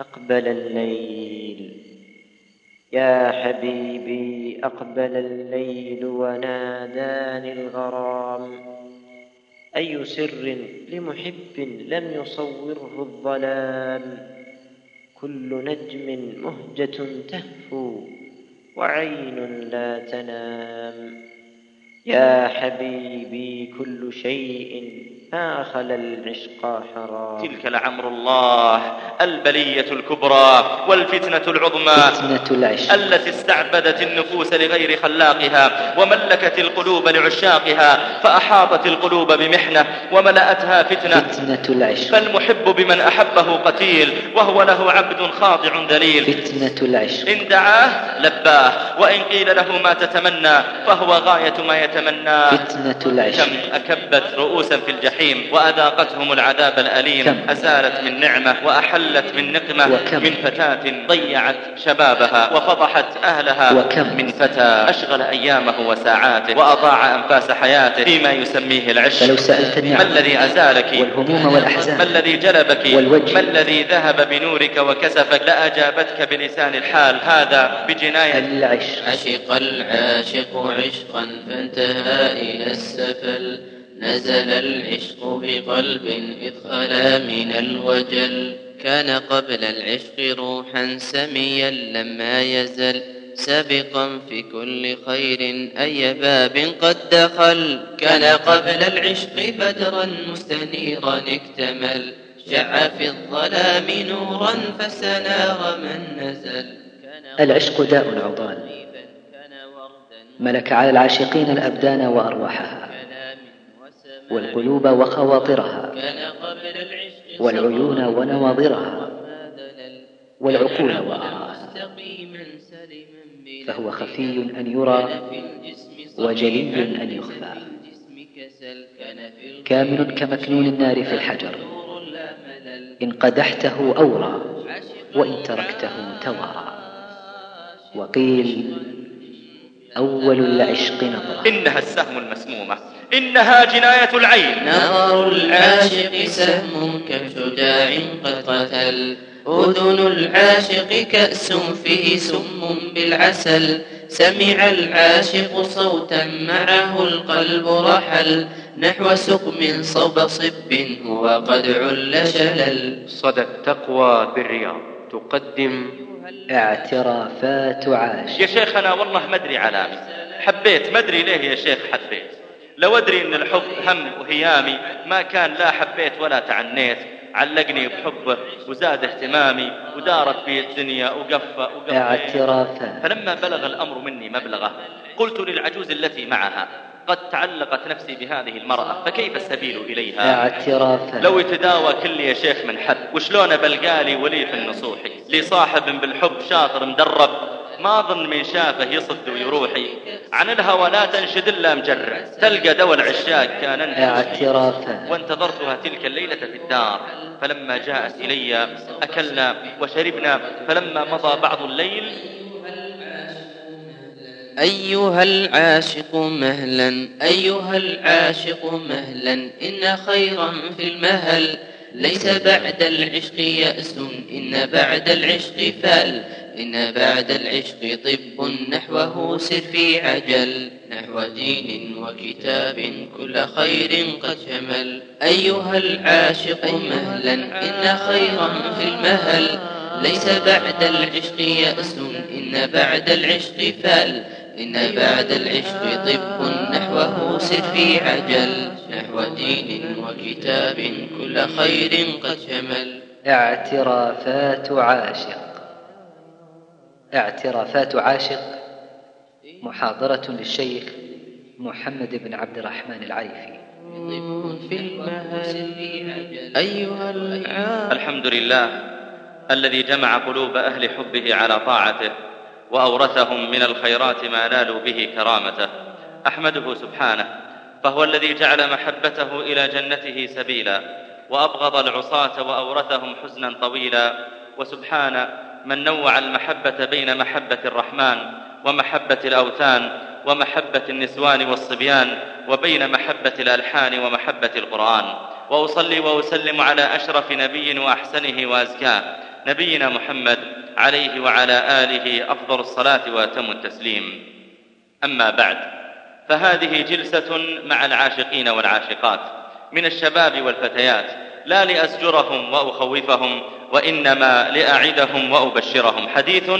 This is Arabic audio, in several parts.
أقبل الليل. يا حبيبي أقبل الليل وناداني الغرام. أي سر لمحب لم يصوره الظلام؟ كل نجم مهجة تهفو وعين لا تنام. يا حبيبي كل شيء خلا العشق حرام تلك لعمر الله البلية الكبرى والفتنة العظمى. فتنة العشق. التي استعبدت النفوس لغير خلاقها وملكت القلوب لعشاقها فأحاطت القلوب بمحنة وملأتها فتنة. فتنة العشق. فالمحب بمن أحبه قتيل وهو له عبد خاضع ذليل فتنة العشق. إن دعاه لباه وإن قيل له ما تتمنى فهو غاية ما يتمنى. فتنة العشق. كم أكبت رؤوسا في الجحيم. وأذاقتهم العذاب الأليم كم. أزالت من نعمة وأحلت من نقمة وكم. من فتاة ضيعت شبابها وفضحت أهلها وكم. من فتى أشغل أيامه وساعاته وأضاع أنفاس حياته فيما يسميه العشق. فلو سألت النعم ما الذي أزالك؟ والهموم والأحزان ما الذي جلبك؟ والوجه ما الذي ذهب بنورك وكسفك؟ لأجابتك بلسان الحال هذا بجناية. العشق. عشق العاشق عشقا فانتهى إلى السفل. نزل العشق بقلب إذ خلا من الوجل. كان قبل العشق روحا سميا لما يزل. سابقا في كل خير أي باب قد دخل. كان قبل العشق بدرا مستنيرا اكتمل. شع في الظلام نورا فسنار من نزل. العشق داء عضال ملك على العاشقين الأبدان وأرواحها. والقلوب وخواطرها والعيون ونواظرها والعقول وآراءها فهو خفي أن يرى وجلي أن يخفى. كامن كمكنون النار في الحجر. إن قدحته أورى وإن تركته توارى. وقيل أول العشق نظرة. إنها السهم المسمومة. إنها جناية العين. نار العاشق سهم كشجاع قد قتل. أذن العاشق كأس فيه سم بالعسل. سمع العاشق صوتا معه القلب رحل. نحو سقم صب صب هو قد عل شلل. صدى التقوى بالرياض. تقدم اعترافات عاشق. يا شيخنا والله ما أدري علامي حبيت ما أدري ليه يا شيخ حبيت. لو أدري إن الحب هم وهيامي ما كان لا حبيت ولا تعنيت. علقني بحبه وزاد اهتمامي ودارت بي الدنيا وقفة وقفة اعترافات فلما بلغ الأمر مني مبلغه قلت للعجوز التي معها قد تعلقت نفسي بهذه المرأة فكيف السبيل إليها؟ اعترافات لو يتداوى كل يا شيخ من حد وشلون بلقالي ولي في النصوحي لي صاحب بالحب شاطر مدرب ما ظن من شافه يصد ويروحي. عن الهوى لا تنشد إلا مجرع تلقى دوا العشاق كان انت اعترافات وانتظرتها تلك الليلة في الدار. فلما جاءت إلي أكلنا وشربنا. فلما مضى بعض الليل أيها العاشق مهلا أيها العاشق مهلا إن خيرا في المهل. ليس بعد العشق يأس إن بعد العشق فال. إن بعد العشق طب نحوه سر في عجل. نحو دين وكتاب كل خير قد شمل. أيها العاشق مهلا إن خيرا في المهل. ليس بعد العشق يأس إن بعد العشق فال إن بعد العشق طب نحوه سر في عجل. نحو دين وكتاب كل خير قد شمل. اعترافات عاشق. اعترافات عاشق محاضرة للشيخ محمد بن عبد الرحمن العريفي. في المهل. أيها العاشق الحمد لله الذي جمع قلوب أهل حبه على طاعته وأورثهم من الخيرات ما نالوا به كرامته. أحمده سبحانه فهو الذي جعل محبته إلى جنته سبيلا وأبغض العصاة وأورثهم حزنا طويلا وسبحان من نوع المحبة بين محبة الرحمن ومحبة الأوثان ومحبة النسوان والصبيان وبين محبة الألحان ومحبة القرآن. وأصلي وأسلم على أشرف نبي وأحسنه وأزكاه نبينا محمد عليه وعلى آله أفضل الصلاة وأتم التسليم. أما بعد فهذه جلسة مع العاشقين والعاشقات من الشباب والفتيات لا لأزجرهم وأخوفهم وإنما لأعدهم وأبشرهم. حديث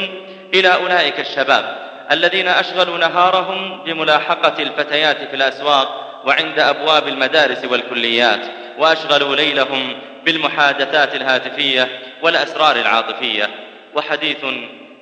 إلى أولئك الشباب الذين أشغلوا نهارهم بملاحقة الفتيات في الأسواق وعند أبواب المدارس والكليات وأشغلوا ليلهم بالمحادثات الهاتفية والأسرار العاطفية. وحديث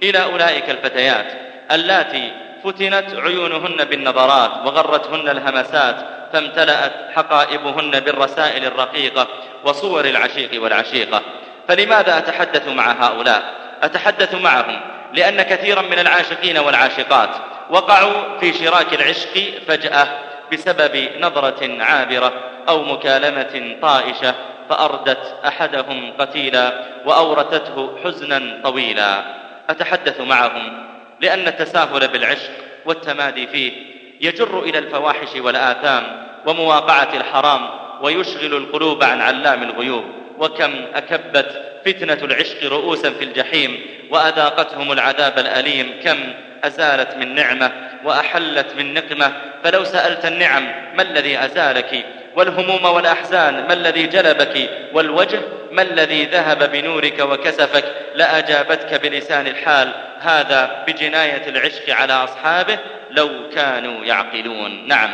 إلى أولئك الفتيات اللاتي فتنت عيونهن بالنظرات وغرتهن الهمسات فامتلأت حقائبهن بالرسائل الرقيقة وصور العشيق والعشيقة فلماذا أتحدث مع هؤلاء؟ أتحدث معهم لأن كثيرا من العاشقين والعاشقات وقعوا في شراك العشق فجأة بسبب نظرة عابرة أو مكالمة طائشة فأردت أحدهم قتيلا وأورثته حزنا طويلا أتحدث معهم لأن التساهل بالعشق والتمادي فيه يجر إلى الفواحش والآثام ومواقعة الحرام ويشغل القلوب عن علام الغيوب. وكم أكبت فتنة العشق رؤوسا في الجحيم وأذاقتهم العذاب الأليم. كم أزالت من نعمة وأحلت من نقمة. فلو سألت النعم ما الذي أزالك؟ والهموم والأحزان ما الذي جلبك؟ والوجه ما الذي ذهب بنورك وكسفك؟ لأجابتك بلسان الحال. هذا بجناية العشق على أصحابه لو كانوا يعقلون. نعم.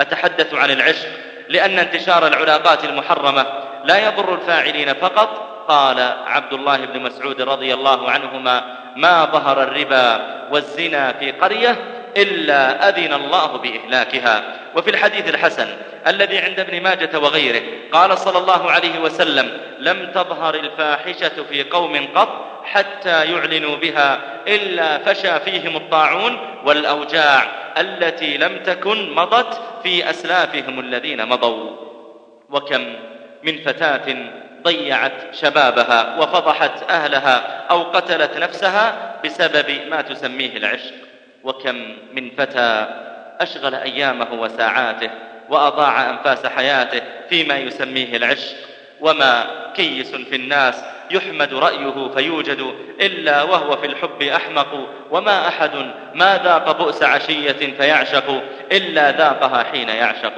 أتحدث عن العشق لأن انتشار العلاقات المحرمة لا يضر الفاعلين فقط. قال عبد الله بن مسعود رضي الله عنهما ما ظهر الربا والزنا في قرية إلا أذن الله بإهلاكها. وفي الحديث الحسن الذي عند ابن ماجة وغيره قال صلى الله عليه وسلم لم تظهر الفاحشة في قوم قط حتى يعلنوا بها إلا فشى فيهم الطاعون والأوجاع التي لم تكن مضت في أسلافهم الذين مضوا. وكم من فتاة ضيعت شبابها وفضحت أهلها أو قتلت نفسها بسبب ما تسميه العشق. وكم من فتى أشغل أيامه وساعاته وأضاع أنفاس حياته فيما يسميه العشق. وما كيس في الناس يحمد رأيه فيوجد إلا وهو في الحب أحمق. وما أحد ما ذاق بؤس عشية فيعشق إلا ذاقها حين يعشق.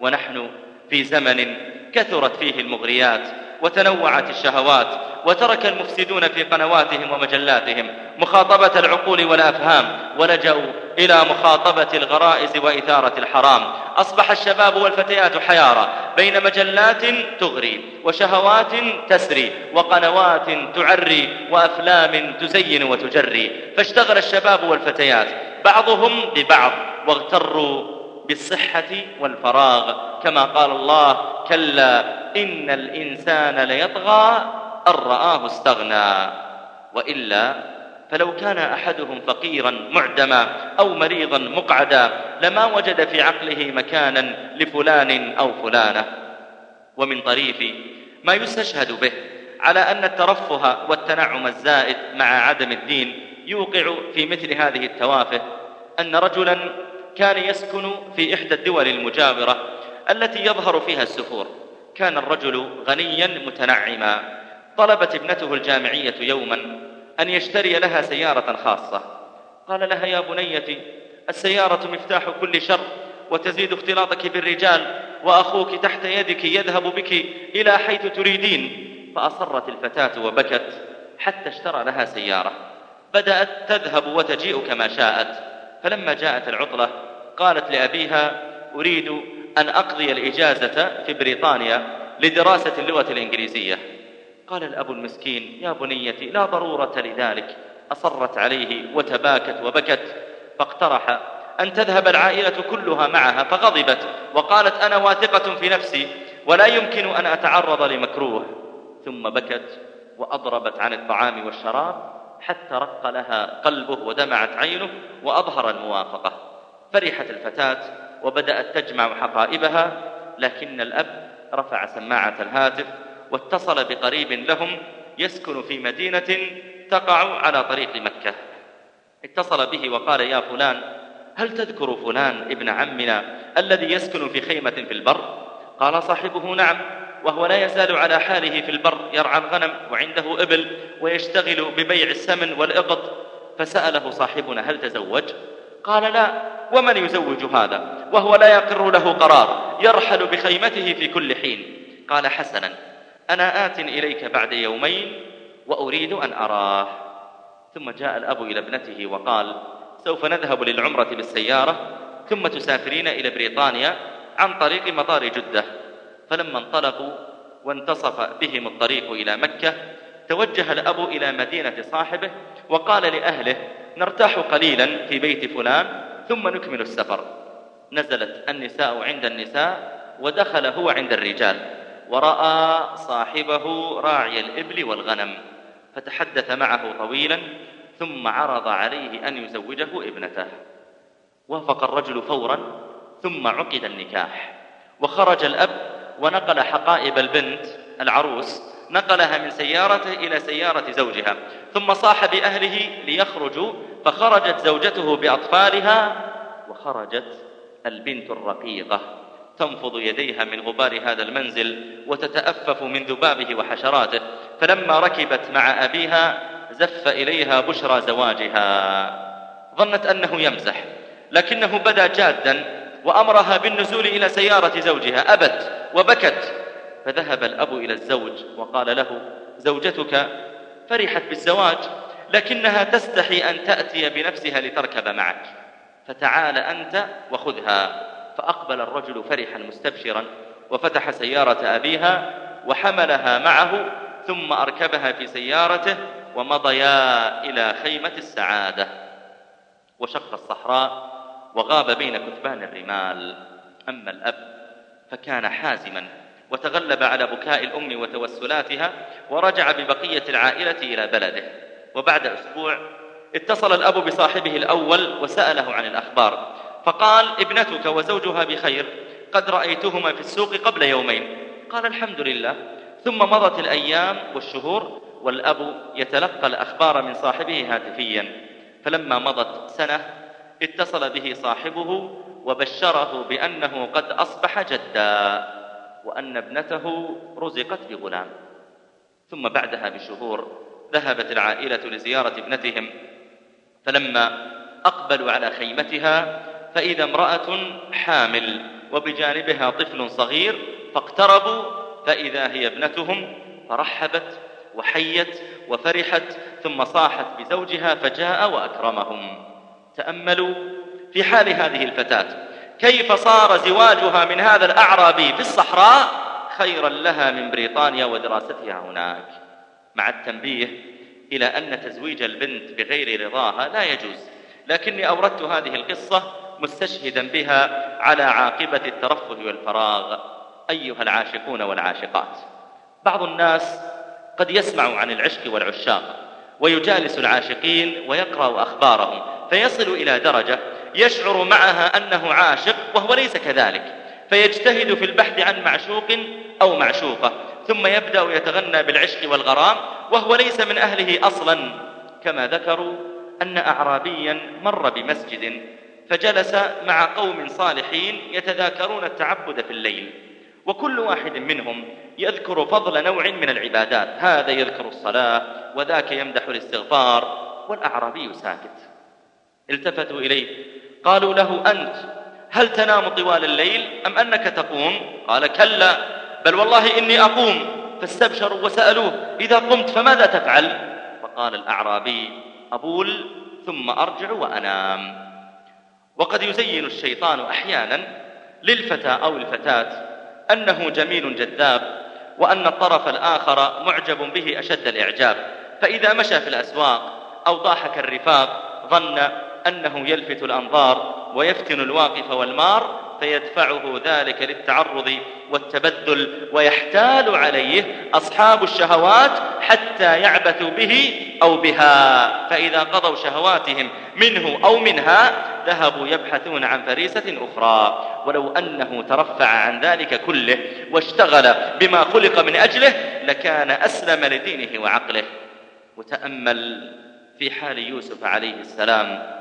ونحن في زمن كثرت فيه المغريات. وتنوعت الشهوات وترك المفسدون في قنواتهم ومجلاتهم مخاطبة العقول والأفهام ولجأوا إلى مخاطبة الغرائز وإثارة الحرام. أصبح الشباب والفتيات حيارى بين مجلات تغري وشهوات تسري وقنوات تعري وأفلام تزين وتجري. فاشتغل الشباب والفتيات بعضهم ببعض واغتروا بالصحة والفراغ. كما قال الله كلا إن الإنسان ليطغى أن رآه استغنى. وإلا فلو كان أحدهم فقيرا معدما أو مريضا مقعدا لما وجد في عقله مكانا لفلان أو فلانة. ومن طريف ما يستشهد به على أن الترفه والتنعم الزائد مع عدم الدين يوقع في مثل هذه التوافه أن رجلا كان يسكن في إحدى الدول المجاورة التي يظهر فيها السفور. كان الرجل غنيا متنعما. طلبت ابنته الجامعية يوما أن يشتري لها سيارة خاصة. قال لها يا بنيتي السيارة مفتاح كل شر وتزيد اختلاطك بالرجال وأخوك تحت يدك يذهب بك إلى حيث تريدين. فأصرت الفتاة وبكت حتى اشترى لها سيارة. بدأت تذهب وتجيء كما شاءت. فلما جاءت العطلة قالت لأبيها أريد أن أقضي الإجازة في بريطانيا لدراسة اللغة الإنجليزية. قال الأب المسكين يا بنيتي لا ضرورة لذلك. أصرت عليه وتباكت وبكت فاقترح أن تذهب العائلة كلها معها فغضبت وقالت أنا واثقة في نفسي ولا يمكن أن أتعرض لمكروه. ثم بكت وأضربت عن الطعام والشراب حتى رق لها قلبه ودمعت عينه وأظهر الموافقة. فرحت الفتاة وبدأت تجمع حقائبها لكن الأب رفع سماعة الهاتف واتصل بقريب لهم يسكن في مدينة تقع على طريق مكة. اتصل به وقال يا فلان هل تذكر فلان ابن عمنا الذي يسكن في خيمة في البر؟ قال صاحبه نعم. وهو لا يزال على حاله في البر يرعى الغنم وعنده إبل ويشتغل ببيع السمن والإقط فسأله صاحبنا هل تزوج؟ قال لا. ومن يزوج هذا؟ وهو لا يقر له قرار يرحل بخيمته في كل حين. قال حسنا أنا آت إليك بعد يومين وأريد أن أراه. ثم جاء الأب إلى ابنته وقال سوف نذهب للعمرة بالسيارة ثم تسافرين إلى بريطانيا عن طريق مطار جدة. فلما انطلقوا وانتصف بهم الطريق إلى مكة توجه الأب إلى مدينة صاحبه وقال لأهله نرتاح قليلا في بيت فلان ثم نكمل السفر. نزلت النساء عند النساء ودخل هو عند الرجال ورأى صاحبه راعي الإبل والغنم فتحدث معه طويلا ثم عرض عليه أن يزوجه ابنته. وافق الرجل فورا ثم عقد النكاح وخرج الأب ونقل حقائب البنت العروس نقلها من سيارته إلى سيارة زوجها ثم صاح بأهله ليخرجوا فخرجت زوجته بأطفالها وخرجت البنت الرقيقة. تنفض يديها من غبار هذا المنزل وتتأفف من ذبابه وحشراته. فلما ركبت مع أبيها زف إليها بشرى زواجها. ظنت أنه يمزح لكنه بدا جادا وأمرها بالنزول إلى سيارة زوجها. أبت! وبكت. فذهب الأب إلى الزوج وقال له زوجتك فرحت بالزواج لكنها تستحي أن تأتي بنفسها لتركب معك. فتعال أنت وخذها. فأقبل الرجل فرحا مستبشرا وفتح سيارة أبيها وحملها معه ثم أركبها في سيارته ومضيا إلى خيمة السعادة. وشق الصحراء وغاب بين كثبان الرمال. أما الأب فكان حازما وتغلب على بكاء الأم وتوسلاتها ورجع ببقية العائلة إلى بلده. وبعد أسبوع اتصل الأب بصاحبه الأول وسأله عن الأخبار. فقال ابنتك وزوجها بخير قد رأيتهما في السوق قبل يومين. قال الحمد لله. ثم مضت الأيام والشهور والأب يتلقى الأخبار من صاحبه هاتفيا. فلما مضت سنة اتصل به صاحبه وبشره بأنه قد أصبح جدا وأن ابنته رزقت بغلام. ثم بعدها بشهور ذهبت العائلة لزيارة ابنتهم فلما أقبلوا على خيمتها فإذا امرأة حامل وبجانبها طفل صغير فاقتربوا فإذا هي ابنتهم فرحبت وحيت وفرحت ثم صاحت بزوجها فجاء وأكرمهم. تأملوا في حال هذه الفتاة. كيف صار زواجها من هذا الأعرابي في الصحراء؟ خيرا لها من بريطانيا ودراستها هناك. مع التنبيه إلى أن تزويج البنت بغير رضاها لا يجوز. لكني أوردت هذه القصة مستشهدا بها على عاقبة الترفه والفراغ. أيها العاشقون والعاشقات. بعض الناس قد يسمع عن العشق والعشاق ويجالس العاشقين ويقرأ أخبارهم فيصل إلى درجة يشعر معها أنه عاشق وهو ليس كذلك فيجتهد في البحث عن معشوق أو معشوقة ثم يبدأ يتغنى بالعشق والغرام وهو ليس من أهله أصلا. كما ذكروا أن أعرابيا مر بمسجد فجلس مع قوم صالحين يتذاكرون التعبد في الليل وكل واحد منهم يذكر فضل نوع من العبادات هذا يذكر الصلاة وذاك يمدح الاستغفار والأعرابي ساكت. التفتوا إليه قالوا له أنت هل تنام طوال الليل أم أنك تقوم؟ قال كلا بل والله إني أقوم. فاستبشروا وسألوه إذا قمت فماذا تفعل؟ فقال الأعرابي أبول ثم أرجع وأنام. وقد يزين الشيطان أحيانا للفتى أو الفتاة أنه جميل جذاب وأن الطرف الآخر معجب به أشد الإعجاب. فإذا مشى في الأسواق أو ضاحك الرفاق ظن أنه يلفت الأنظار ويفتن الواقف والمار فيدفعه ذلك للتعرض والتبذل ويحتال عليه أصحاب الشهوات حتى يعبثوا به أو بها. فإذا قضوا شهواتهم منه أو منها ذهبوا يبحثون عن فريسة أخرى. ولو أنه ترفع عن ذلك كله واشتغل بما خلق من أجله لكان أسلم لدينه وعقله. وتأمل في حال يوسف عليه السلام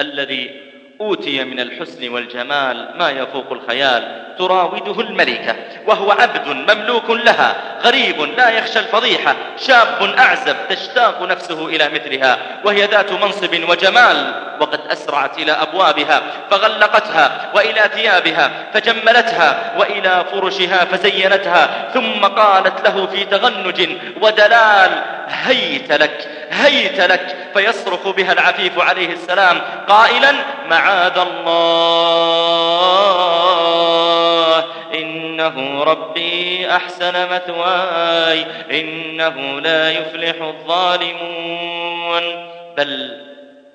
الذي أوتي من الحسن والجمال ما يفوق الخيال تراوده الملكة وهو عبد مملوك لها غريب لا يخشى الفضيحة شاب أعزب تشتاق نفسه إلى مثلها وهي ذات منصب وجمال وقد أسرعت إلى أبوابها فغلقتها وإلى ثيابها فجملتها وإلى فرشها فزينتها ثم قالت له في تغنج ودلال هيت لك هيت لك فيصرخ بها العفيف عليه السلام قائلا معاذ الله إنه ربي أحسن مثواي إنه لا يفلح الظالمون. بل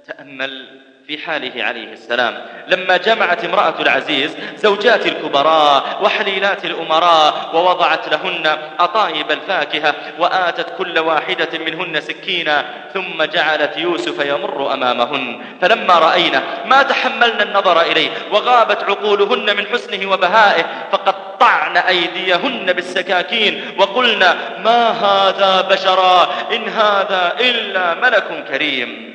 تأمل في حاله عليه السلام. لما جمعت امرأة العزيز زوجات الكبراء وحليلات الأمراء ووضعت لهن أطايب الفاكهة وآتت كل واحدة منهن سكينا ثم جعلت يوسف يمر أمامهن. فلما رأينا ما تحملنا النظر إليه وغابت عقولهن من حسنه وبهائه فقطعن أيديهن بالسكاكين وقلنا ما هذا بشرا؟ إن هذا إلا ملك كريم.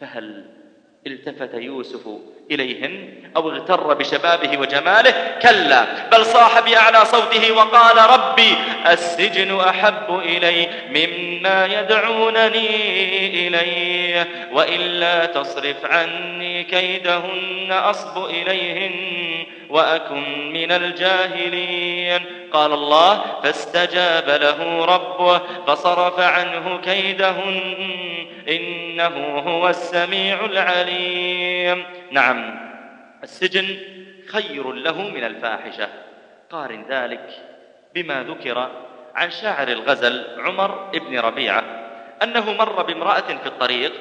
فهل التفت يوسف إليهن أو اغتر بشبابه وجماله. كلا بل صاح بأعلى صوته وقال ربي السجن أحب إلي مما يدعونني إليه وإلا تصرف عني كيدهن أصب إليهن وأكن من الجاهلين. قال الله فاستجاب له ربه فصرف عنه كيدهن إنه هو السميع العليم. نعم. السجن خير له من الفاحشة. قارن ذلك بما ذكر عن شاعر الغزل عمر ابن ربيعة أنه مر بامرأة في الطريق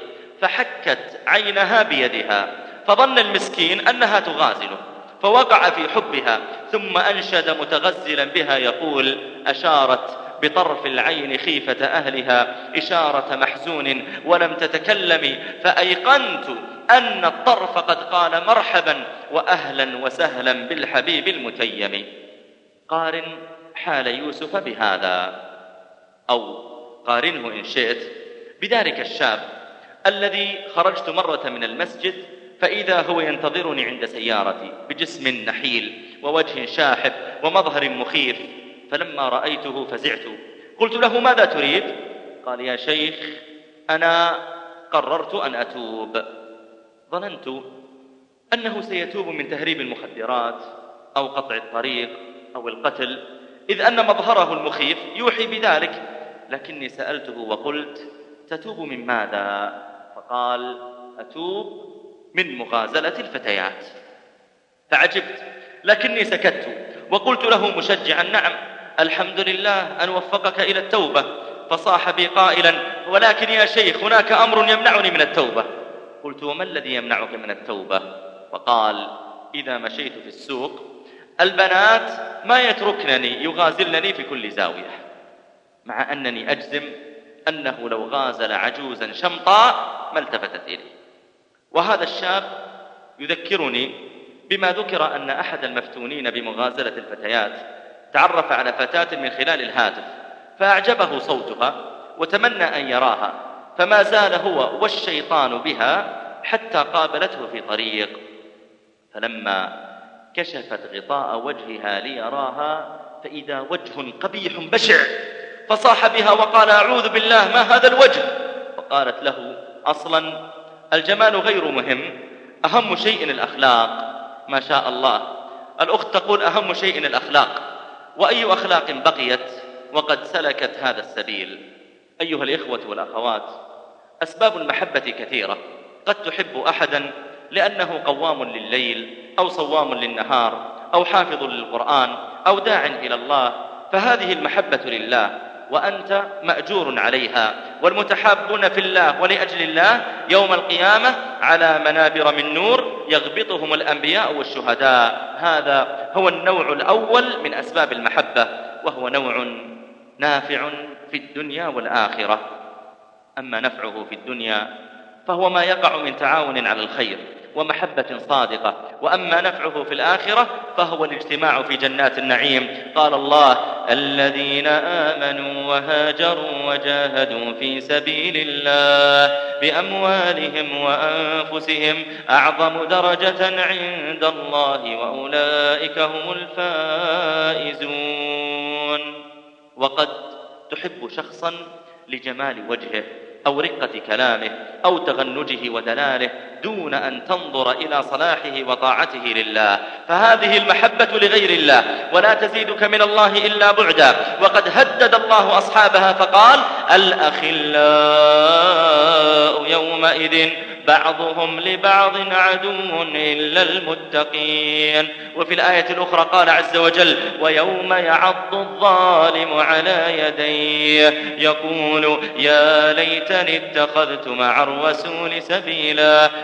فحكت عينها بيدها فظن المسكين أنها تغازله فوقع في حبها ثم أنشد متغزلا بها يقول أشارت بطرف العين خيفة أهلها إشارة محزون ولم تتكلم فأيقنت أن الطرف قد قال مرحبا وأهلا وسهلا بالحبيب المتيم قارن حال يوسف بهذا أو قارنه إن شئت بذلك الشاب الذي خرجت مرة من المسجد فإذا هو ينتظرني عند سيارتي بجسم نحيل ووجه شاحب ومظهر مخيف. فلما رأيته فزعت. قلت له ماذا تريد؟ قال يا شيخ أنا قررت أن أتوب. ظننت أنه سيتوب من تهريب المخدرات أو قطع الطريق أو القتل إذ أن مظهره المخيف يوحي بذلك. لكني سألته وقلت تتوب من ماذا؟ فقال أتوب من مغازلة الفتيات. فعجبت لكني سكت وقلت له مشجعا نعم. الحمد لله أن وفقك إلى التوبة فصاح بي قائلا ولكن يا شيخ هناك أمر يمنعني من التوبة. قلت وما الذي يمنعك من التوبة؟ فقال إذا مشيت في السوق البنات ما يتركنني يغازلنني في كل زاوية مع أنني أجزم أنه لو غازل عجوزا شمطاء ما التفتت إليه. وهذا الشاب يذكرني بما ذكر أن أحد المفتونين بمغازلة الفتيات تعرف على فتاة من خلال الهاتف فأعجبه صوتها وتمنى أن يراها فما زال هو والشيطان بها حتى قابلته في طريق. فلما كشفت غطاء وجهها ليراها فإذا وجه قبيح بشع فصاح بها وقال أعوذ بالله ما هذا الوجه؟ فقالت له أصلا الجمال غير مهم أهم شيء الأخلاق. ما شاء الله الأخت تقول أهم شيء الأخلاق. وأي أخلاق بقيت وقد سلكت هذا السبيل. أيها الإخوة والأخوات أسباب المحبة كثيرة. قد تحب أحدا لأنه قوام لليل أو صوام للنهار أو حافظ للقرآن أو داع إلى الله فهذه المحبة لله وأنت مأجور عليها. والمتحابون في الله ولأجل الله يوم القيامة على منابر من نور يغبطهم الأنبياء والشهداء. هذا هو النوع الأول من أسباب المحبة وهو نوع نافع في الدنيا والآخرة. أما نفعه في الدنيا فهو ما يقع من تعاون على الخير ومحبة صادقة. وأما نفعه في الآخرة فهو الاجتماع في جنات النعيم. قال الله الذين آمنوا وهاجروا وجاهدوا في سبيل الله بأموالهم وأنفسهم أعظم درجة عند الله وأولئك هم الفائزون. وقد تحب شخصا لجمال وجهه أو رقة كلامه أو تغنجه ودلاله دون أن تنظر إلى صلاحه وطاعته لله. فهذه المحبة لغير الله ولا تزيدك من الله إلا بعدا. وقد هدد الله أصحابها فقال الأخلاء يومئذ بعضهم لبعض عدو إلا المتقين. وفي الآية الأخرى قال عز وجل ويوم يعض الظالم على يديه يقول يا ليتني اتخذت مع الرسول سبيلا.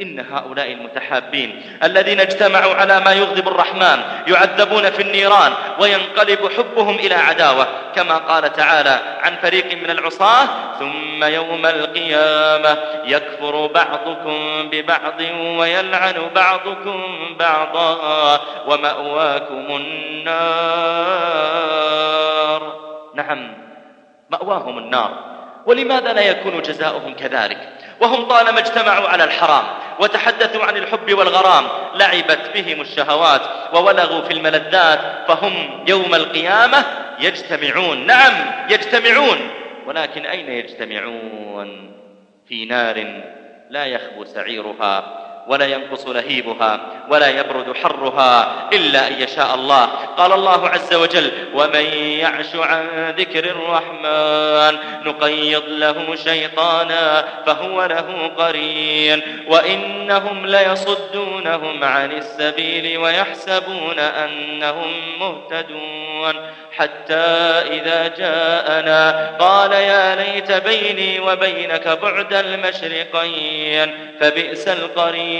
إن هؤلاء المتحابين الذين اجتمعوا على ما يغضب الرحمن يعذبون في النيران وينقلب حبهم إلى عداوة كما قال تعالى عن فريق من العصاة ثم يوم القيامة يكفر بعضكم ببعض ويلعن بعضكم بعضا ومأواكم النار. نعم مأواهم النار. ولماذا لا يكون جزاؤهم كذلك؟ وهم طالما اجتمعوا على الحرام وتحدثوا عن الحب والغرام لعبت بهم الشهوات وولغوا في الملذات فهم يوم القيامة يجتمعون. نعم يجتمعون. ولكن أين يجتمعون؟ في نار لا يخبو سعيرها. ولا ينقص لهيبها ولا يبرد حرها إلا أن يشاء الله. قال الله عز وجل ومن يعش عن ذكر الرحمن نقيض له شيطانا فهو له قرين. وإنهم ليصدونهم عن السبيل ويحسبون أنهم مهتدون. حتى إذا جاءنا قال يا ليت بيني وبينك بعد المشرقين فبئس القرين.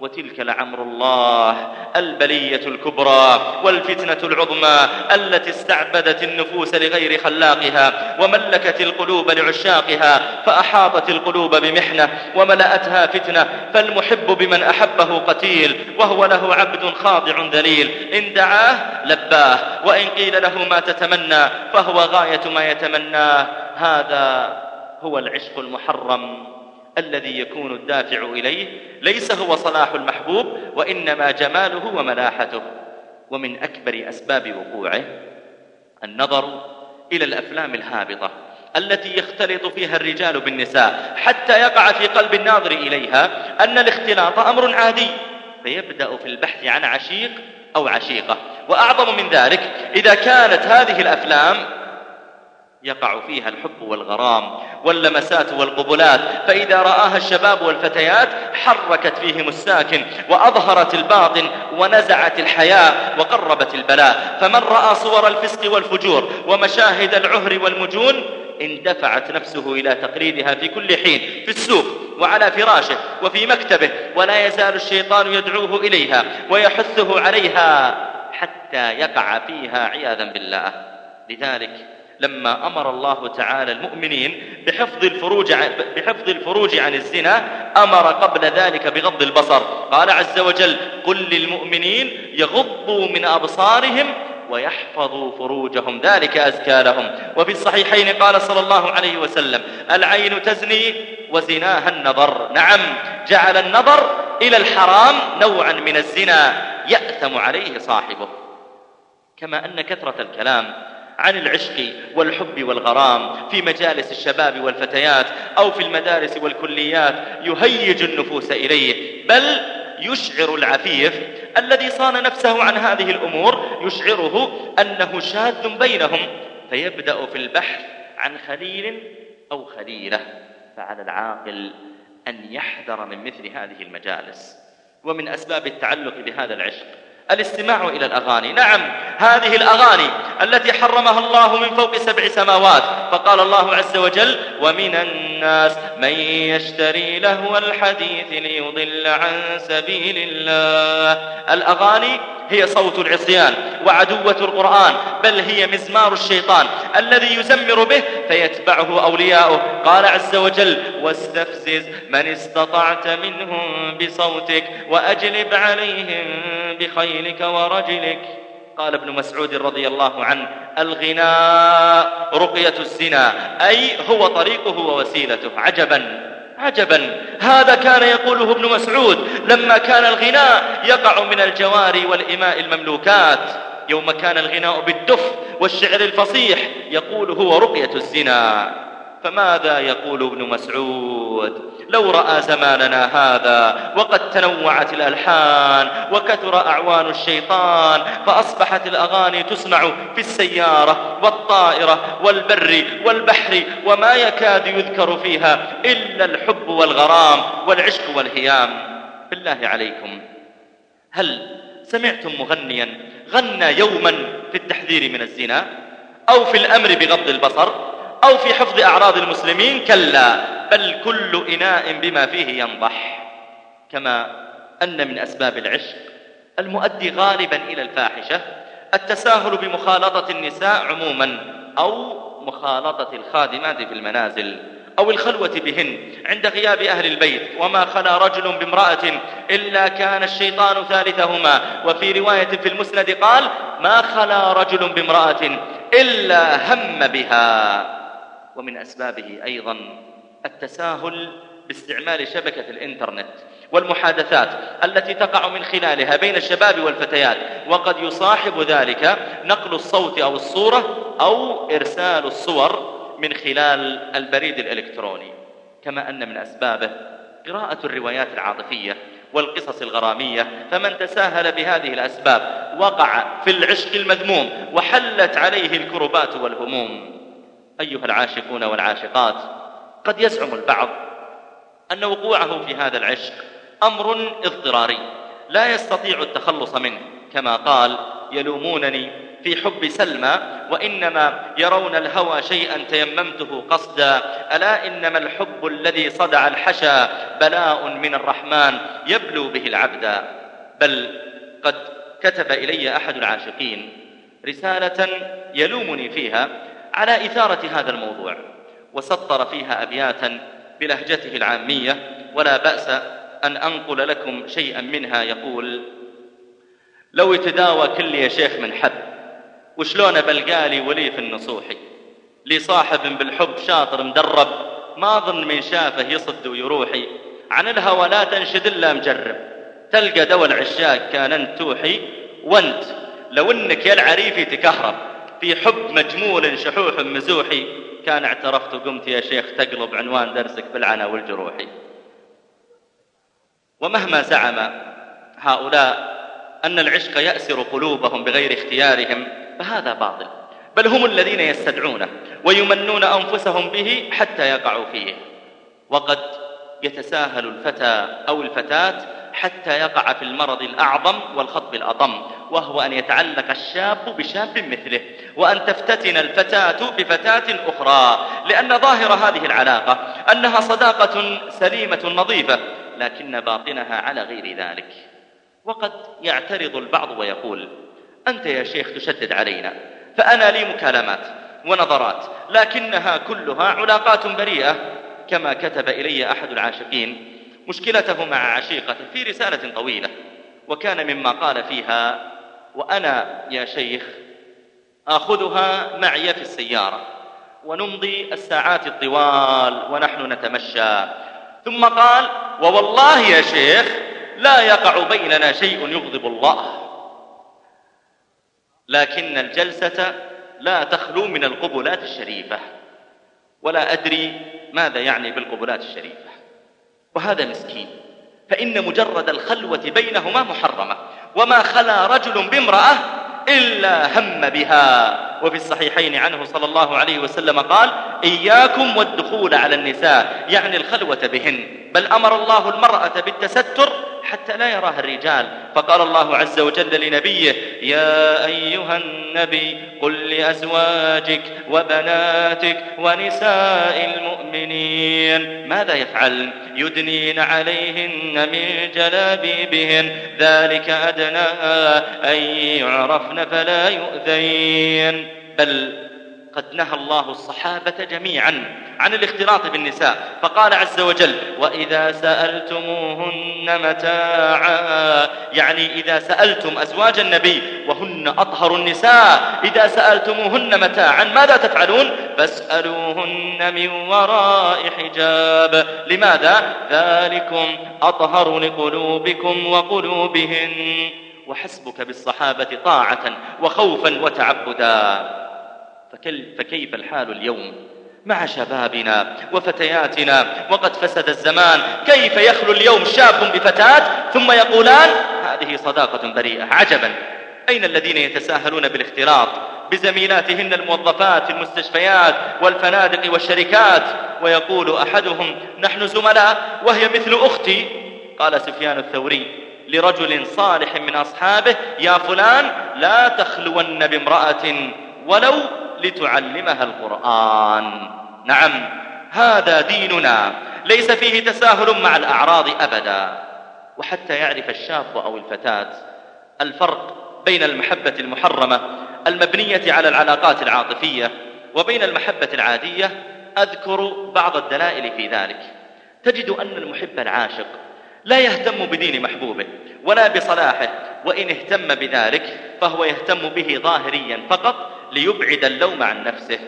وتلك لعمر الله البلية الكبرى والفتنة العظمى التي استعبدت النفوس لغير خلاقها وملكت القلوب لعشاقها فأحاطت القلوب بمحنة وملأتها فتنة فالمحب بمن أحبه قتيل وهو له عبد خاضع ذليل إن دعاه لباه وإن قيل له ما تتمنى فهو غاية ما يتمناه هذا هو العشق المحرم. الذي يكون الدافع إليه ليس هو صلاح المحبوب وإنما جماله وملاحته. ومن أكبر أسباب وقوعه النظر إلى الأفلام الهابطة التي يختلط فيها الرجال بالنساء حتى يقع في قلب الناظر إليها أن الاختلاط أمر عادي فيبدأ في البحث عن عشيق أو عشيقة. وأعظم من ذلك إذا كانت هذه الأفلام يقع فيها الحب والغرام واللمسات والقبلات فإذا رآها الشباب والفتيات حركت فيهم الساكن وأظهرت الباطن ونزعت الحياء وقربت البلاء. فمن رأى صور الفسق والفجور ومشاهد العهر والمجون اندفعت نفسه إلى تقليدها في كل حين في السوق وعلى فراشه وفي مكتبه ولا يزال الشيطان يدعوه إليها ويحثه عليها حتى يقع فيها عياذا بالله. لذلك لما أمر الله تعالى المؤمنين بحفظ الفروج بحفظ الفروج عن الزنا أمر قبل ذلك بغض البصر. قال عز وجل قل للمؤمنين يغضوا من أبصارهم ويحفظوا فروجهم. ذلك أزكى لهم. وفي الصحيحين قال صلى الله عليه وسلم العين تزني وزناها النظر نعم جعل النظر إلى الحرام نوعا من الزنا يأثم عليه صاحبه. كما أن كثرة الكلام عن العشق والحب والغرام في مجالس الشباب والفتيات أو في المدارس والكليات يهيج النفوس إليه بل يشعر العفيف الذي صان نفسه عن هذه الأمور يشعره أنه شاذ بينهم فيبدأ في البحث عن خليل أو خليلة فعلى العاقل أن يحذر من مثل هذه المجالس. ومن أسباب التعلق بهذا العشق الاستماع إلى الأغاني. نعم هذه الأغاني التي حرمها الله من فوق سبع سماوات. فقال الله عز وجل ومن الناس من يشتري لهو الحديث ليضل عن سبيل الله. الأغاني هي صوت العصيان وعدوة القرآن بل هي مزمار الشيطان الذي يزمر به فيتبعه أولياؤه. قال عز وجل واستفزز من استطعت منهم بصوتك وأجلب عليهم بخيلك ورجلك. قال ابن مسعود رضي الله عنه الغناء رقية الزنا أي هو طريقه ووسيلته. عجبا عجبا. هذا كان يقوله ابن مسعود لما كان الغناء يقع من الجواري والإماء المملوكات. يوم كان الغناء بالدف والشعر الفصيح يقول هو رقية الزنا. فماذا يقول ابن مسعود؟ لو رأى زماننا هذا وقد تنوعت الألحان وكثر أعوان الشيطان فأصبحت الأغاني تسمع في السيارة والطائرة والبر والبحر وما يكاد يذكر فيها إلا الحب والغرام والعشق والهيام. بالله عليكم. هل سمعتم مغنيا غنى يوما في التحذير من الزنا أو في الأمر بغض البصر؟ أو في حفظ أعراض المسلمين كلا بل كل إناء بما فيه ينضح كما أن من أسباب العشق المؤدي غالبا إلى الفاحشة التساهل بمخالطة النساء عموما أو مخالطة الخادمات في المنازل أو الخلوة بهن عند غياب أهل البيت وما خلا رجل بامرأة إلا كان الشيطان ثالثهما. وفي رواية في المسند قال ما خلا رجل بامرأة إلا هم بها. ومن أسبابه أيضا التساهل باستعمال شبكة الإنترنت والمحادثات التي تقع من خلالها بين الشباب والفتيات وقد يصاحب ذلك نقل الصوت أو الصورة أو إرسال الصور من خلال البريد الإلكتروني. كما أن من أسبابه قراءة الروايات العاطفية والقصص الغرامية فمن تساهل بهذه الأسباب وقع في العشق المذموم وحلت عليه الكربات والهموم. أيها العاشقون والعاشقات قد يزعم البعض أن وقوعه في هذا العشق أمر اضطراري لا يستطيع التخلص منه كما قال يلومونني في حب سلمى وإنما يرون الهوى شيئا تيممته قصدا ألا إنما الحب الذي صدع الحشا بلاء من الرحمن يبلو به العبد. بل قد كتب إلي أحد العاشقين رسالة يلومني فيها على إثارة هذا الموضوع وسطر فيها أبياتا بلهجته العامية ولا بأس أن أنقل لكم شيئا منها يقول لو يتداوى كل يا شيخ من حد وشلون بلقالي ولي في النصوحي لي صاحب بالحب شاطر مدرب ما ظن من شافه يصد ويروحي عن الهوى لا تنشد إلا مجرب تلقى دوا العشاق كان انت توحي. وأنت لو إنك يا العريفي تكهرب في حب مجمول شحوح مزوحي. كان اعترفت وقمت يا شيخ تقلب عنوان درسك بالعنا والجروح ومهما زعم هؤلاء أن العشق يأسر قلوبهم بغير اختيارهم فهذا باطل. بل هم الذين يستدعونه ويمنون أنفسهم به حتى يقعوا فيه. وقد يتساهل الفتى أو الفتاة حتى يقع في المرض الأعظم والخطب الأضم وهو أن يتعلق الشاب بشاب مثله وأن تفتتن الفتاة بفتاة أخرى لأن ظاهر هذه العلاقة أنها صداقة سليمة نظيفة لكن باطنها على غير ذلك. وقد يعترض البعض ويقول أنت يا شيخ تشدد علينا فأنا لي مكالمات ونظرات لكنها كلها علاقات بريئة. كما كتب إلي أحد العاشقين مشكلته مع عشيقته في رسالة طويلة. وكان مما قال فيها وأنا يا شيخ آخذها معي في السيارة ونمضي الساعات الطوال ونحن نتمشى. ثم قال ووالله يا شيخ لا يقع بيننا شيء يغضب الله لكن الجلسة لا تخلو من القبلات الشريفة ولا أدري ماذا يعني بالقبلات الشريفة. وهذا مسكين. فإن مجرد الخلوة بينهما محرمة. وما خلا رجل بامرأة إلا هم بها. وفي الصحيحين عنه صلى الله عليه وسلم قال إياكم والدخول على النساء يعني الخلوة بهن. بل أمر الله المرأة بالتستر حتى لا يراها الرجال. فقال الله عز وجل لنبيه يا أيها النبي قل لأزواجك وبناتك ونساء المؤمنين ماذا يفعل؟ يدنين عليهن من جلابيبهن ذلك أدنى أن يعرفن فلا يؤذين. بل قد نهى الله الصحابة جميعا عن الاختلاط بالنساء فقال عز وجل وإذا سألتموهن متاعا يعني إذا سألتم أزواج النبي وهن أطهر النساء إذا سألتموهن متاعا ماذا تفعلون؟ فاسألوهن من وراء حجاب لماذا؟ ذلكم أطهر لقلوبكم وقلوبهن وحسبك بالصحابة طاعة وخوفا وتعبدا. فكيف الحال اليوم؟ مع شبابنا وفتياتنا وقد فسد الزمان. كيف يخلو اليوم شاب بفتاة؟ ثم يقولان هذه صداقة بريئة عجبا. أين الذين يتساهلون بالاختلاط؟ بزميلاتهن الموظفات في المستشفيات والفنادق والشركات. ويقول أحدهم نحن زملاء وهي مثل أختي. قال سفيان الثوري لرجل صالح من أصحابه يا فلان لا تخلون بامرأة ولو لتعلمها القرآن. نعم هذا ديننا. ليس فيه تساهل مع الأعراض أبدا. وحتى يعرف الشاب أو الفتاة الفرق بين المحبة المحرمة المبنية على العلاقات العاطفية وبين المحبة العادية. أذكر بعض الدلائل في ذلك. تجد أن المحب العاشق لا يهتم بدين محبوبه ولا بصلاحه وإن اهتم بذلك فهو يهتم به ظاهريا فقط ليبعد اللوم عن نفسه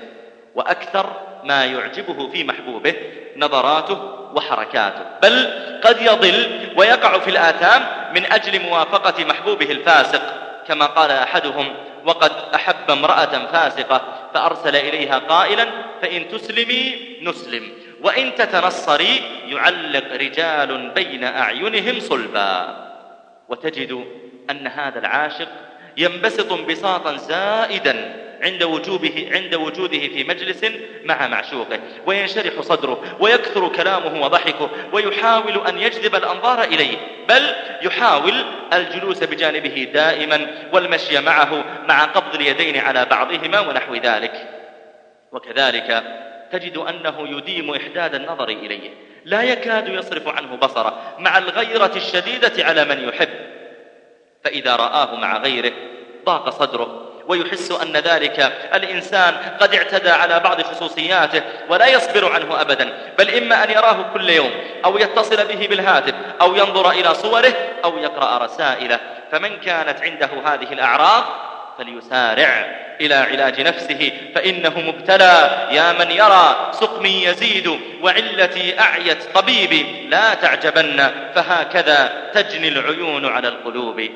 وأكثر ما يعجبه في محبوبه نظراته وحركاته. بل قد يضل ويقع في الآثام من أجل موافقة محبوبه الفاسق. كما قال أحدهم وقد أحب امرأة فاسقة فأرسل إليها قائلا فإن تسلمي نسلم وإن تتنصري يعلق رجال بين أعينهم صلبا. وتجد أن هذا العاشق ينبسط انبساطا زائدا عند وجوده عند وجوده في مجلس مع معشوقه وينشرح صدره ويكثر كلامه وضحكه ويحاول أن يجذب الأنظار إليه بل يحاول الجلوس بجانبه دائما والمشي معه مع قبض اليدين على بعضهما ونحو ذلك. وكذلك تجد أنه يديم إحداد النظر إليه لا يكاد يصرف عنه بصره مع الغيرة الشديدة على من يحب. فإذا رآه مع غيره ضاق صدره ويحس أن ذلك الإنسان قد اعتدى على بعض خصوصياته ولا يصبر عنه أبدا بل إما أن يراه كل يوم أو يتصل به بالهاتف أو ينظر إلى صوره أو يقرأ رسائله. فمن كانت عنده هذه الأعراض فليسارع إلى علاج نفسه فإنه مبتلى. يا من يرى سقمي يزيد وعلتي أعيت طبيبي لا تعجبن فهكذا تجني العيون على القلوب.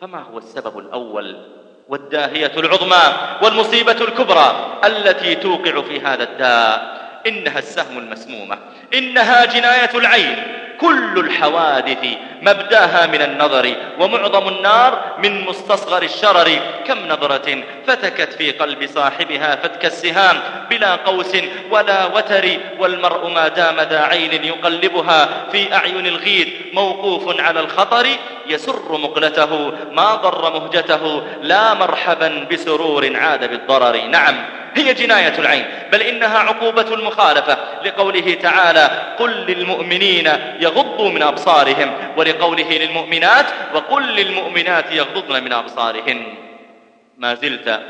فما هو السبب الأول؟ والداهية العظمى والمصيبة الكبرى التي توقع في هذا الداء. إنها السهم المسمومة. إنها جناية العين. كل الحوادث مبداها من النظر ومعظم النار من مستصغر الشرر. كم نظرة فتكت في قلب صاحبها فتك السهام بلا قوس ولا وتر والمرء ما دام ذا عين يقلبها في أعين الغيد موقوف على الخطر يسر مقلته ما ضر مهجته لا مرحبا بسرور عاد بالضرر. نعم هي جناية العين بل إنها عقوبة المخالفة. لقوله تعالى قل للمؤمنين يغضوا من أبصارهم ولقوله للمؤمنات وقل للمؤمنات يغضضن من أبصارهن. ما زلت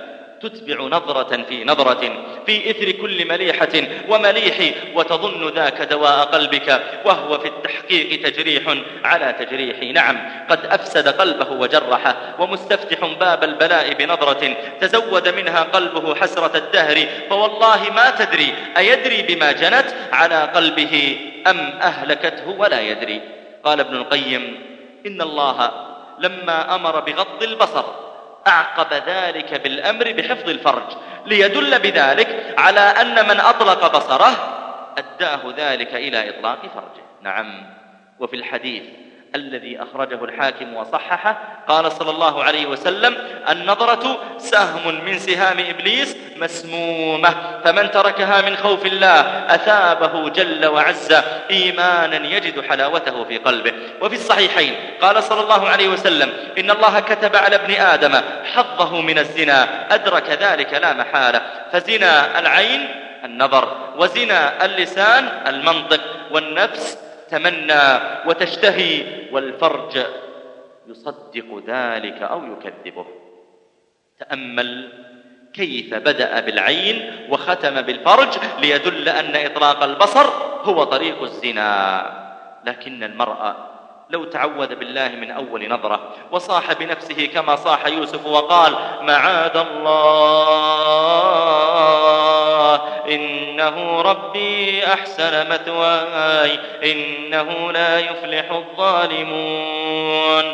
تتبع نظرة في نظرة في إثر كل مليحة ومليح وتظن ذاك دواء قلبك وهو في التحقيق تجريح على تجريح. نعم قد أفسد قلبه وجرحه ومستفتح باب البلاء بنظرة تزود منها قلبه حسرة الدهر فوالله ما تدري أيدري بما جنت على قلبه. أم أهلكته ولا يدري. قال ابن القيم إن الله لما أمر بغض البصر أعقب ذلك بالأمر بحفظ الفرج ليدل بذلك على أن من أطلق بصره أداه ذلك إلى إطلاق فرجه. نعم. وفي الحديث الذي أخرجه الحاكم وصححه قال صلى الله عليه وسلم النظرة سهم من سهام إبليس مسمومة فمن تركها من خوف الله أثابه جل وعز إيمانا يجد حلاوته في قلبه. وفي الصحيحين قال صلى الله عليه وسلم إن الله كتب على ابن آدم حظه من الزنا أدرك ذلك لا محالة. فزنا العين النظر وزنا اللسان المنطق والنفس تمنى وتشتهي والفرج يصدق ذلك أو يكذبه. تأمل كيف بدأ بالعين وختم بالفرج ليدل أن إطلاق البصر هو طريق الزنا. لكن المرأة لو تعوذ بالله من أول نظرة وصاح بنفسه كما صاح يوسف وقال معاذ الله إنه ربي أحسن مثواي إنه لا يفلح الظالمون.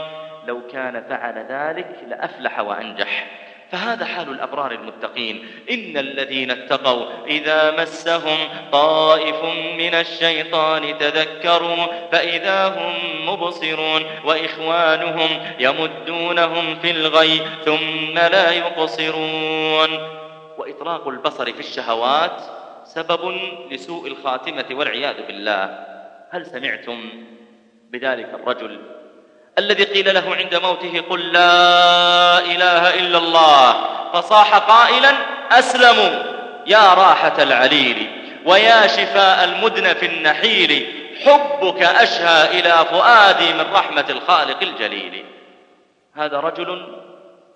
لو كان فعل ذلك لأفلح وأنجح. فهذا حال الأبرار المتقين. إن الذين اتقوا إذا مسهم طائف من الشيطان تذكروا فإذا هم مبصرون وإخوانهم يمدونهم في الغي ثم لا يقصرون. وإطلاق البصر في الشهوات سبب لسوء الخاتمة والعياذ بالله. هل سمعتم بذلك الرجل الذي قيل له عند موته قل لا إله إلا الله فصاح قائلا أسلموا يا راحة العليل ويا شفاء المدن في النحيل حبك أشهى إلى فؤادي من رحمة الخالق الجليل. هذا رجل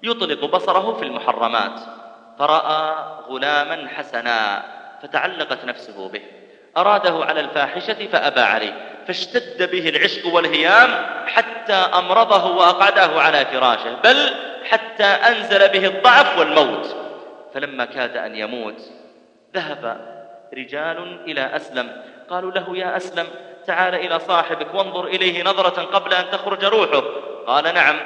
يطلق بصره في المحرمات. فرأى غلاما حسنا فتعلقت نفسه به. أراده على الفاحشة فأبى عليه فاشتد به العشق والهيام حتى أمرضه وأقعده على فراشه بل حتى أنزل به الضعف والموت. فلما كاد أن يموت ذهب رجال إلى أسلم قالوا له يا أسلم تعال إلى صاحبك وانظر إليه نظرة قبل أن تخرج روحه. قال نعم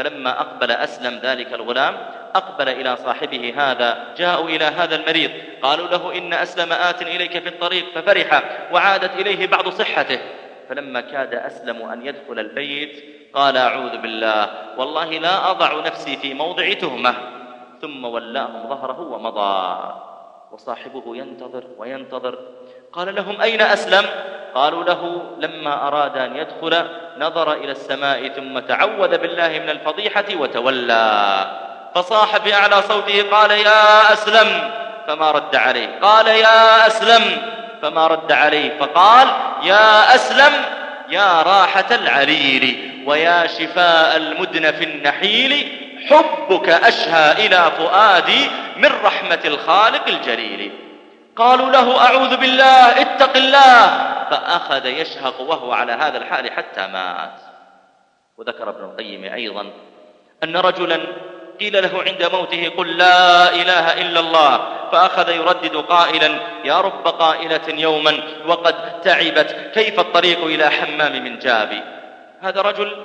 فلما أقبل أسلم ذلك الغلام أقبل إلى صاحبه هذا جاءوا إلى هذا المريض قالوا له إن أسلم آت إليك في الطريق ففرح وعادت إليه بعض صحته. فلما كاد أسلم أن يدخل البيت قال أعوذ بالله والله لا أضع نفسي في موضع تهمة. ثم ولاهم ظهره ومضى. وصاحبه ينتظر وينتظر. قال لهم أين أسلم؟ قالوا له لما أراد أن يدخل نظر إلى السماء ثم تعوذ بالله من الفضيحة وتولى. فصاح بأعلى صوته قال يا أسلم. فما رد عليه. قال يا أسلم. فما رد عليه. فقال يا أسلم يا راحة العليل ويا شفاء المدن في النحيل حبك أشهى إلى فؤادي من رحمة الخالق الجليل. قالوا له أعوذ بالله اتق الله. فأخذ يشهق وهو على هذا الحال حتى مات. وذكر ابن القيم أيضا أن رجلا قيل له عند موته قل لا إله إلا الله. فأخذ يردد قائلا يا رب قائلة يوما وقد تعبت كيف الطريق إلى حمام من جابي؟ هذا رجل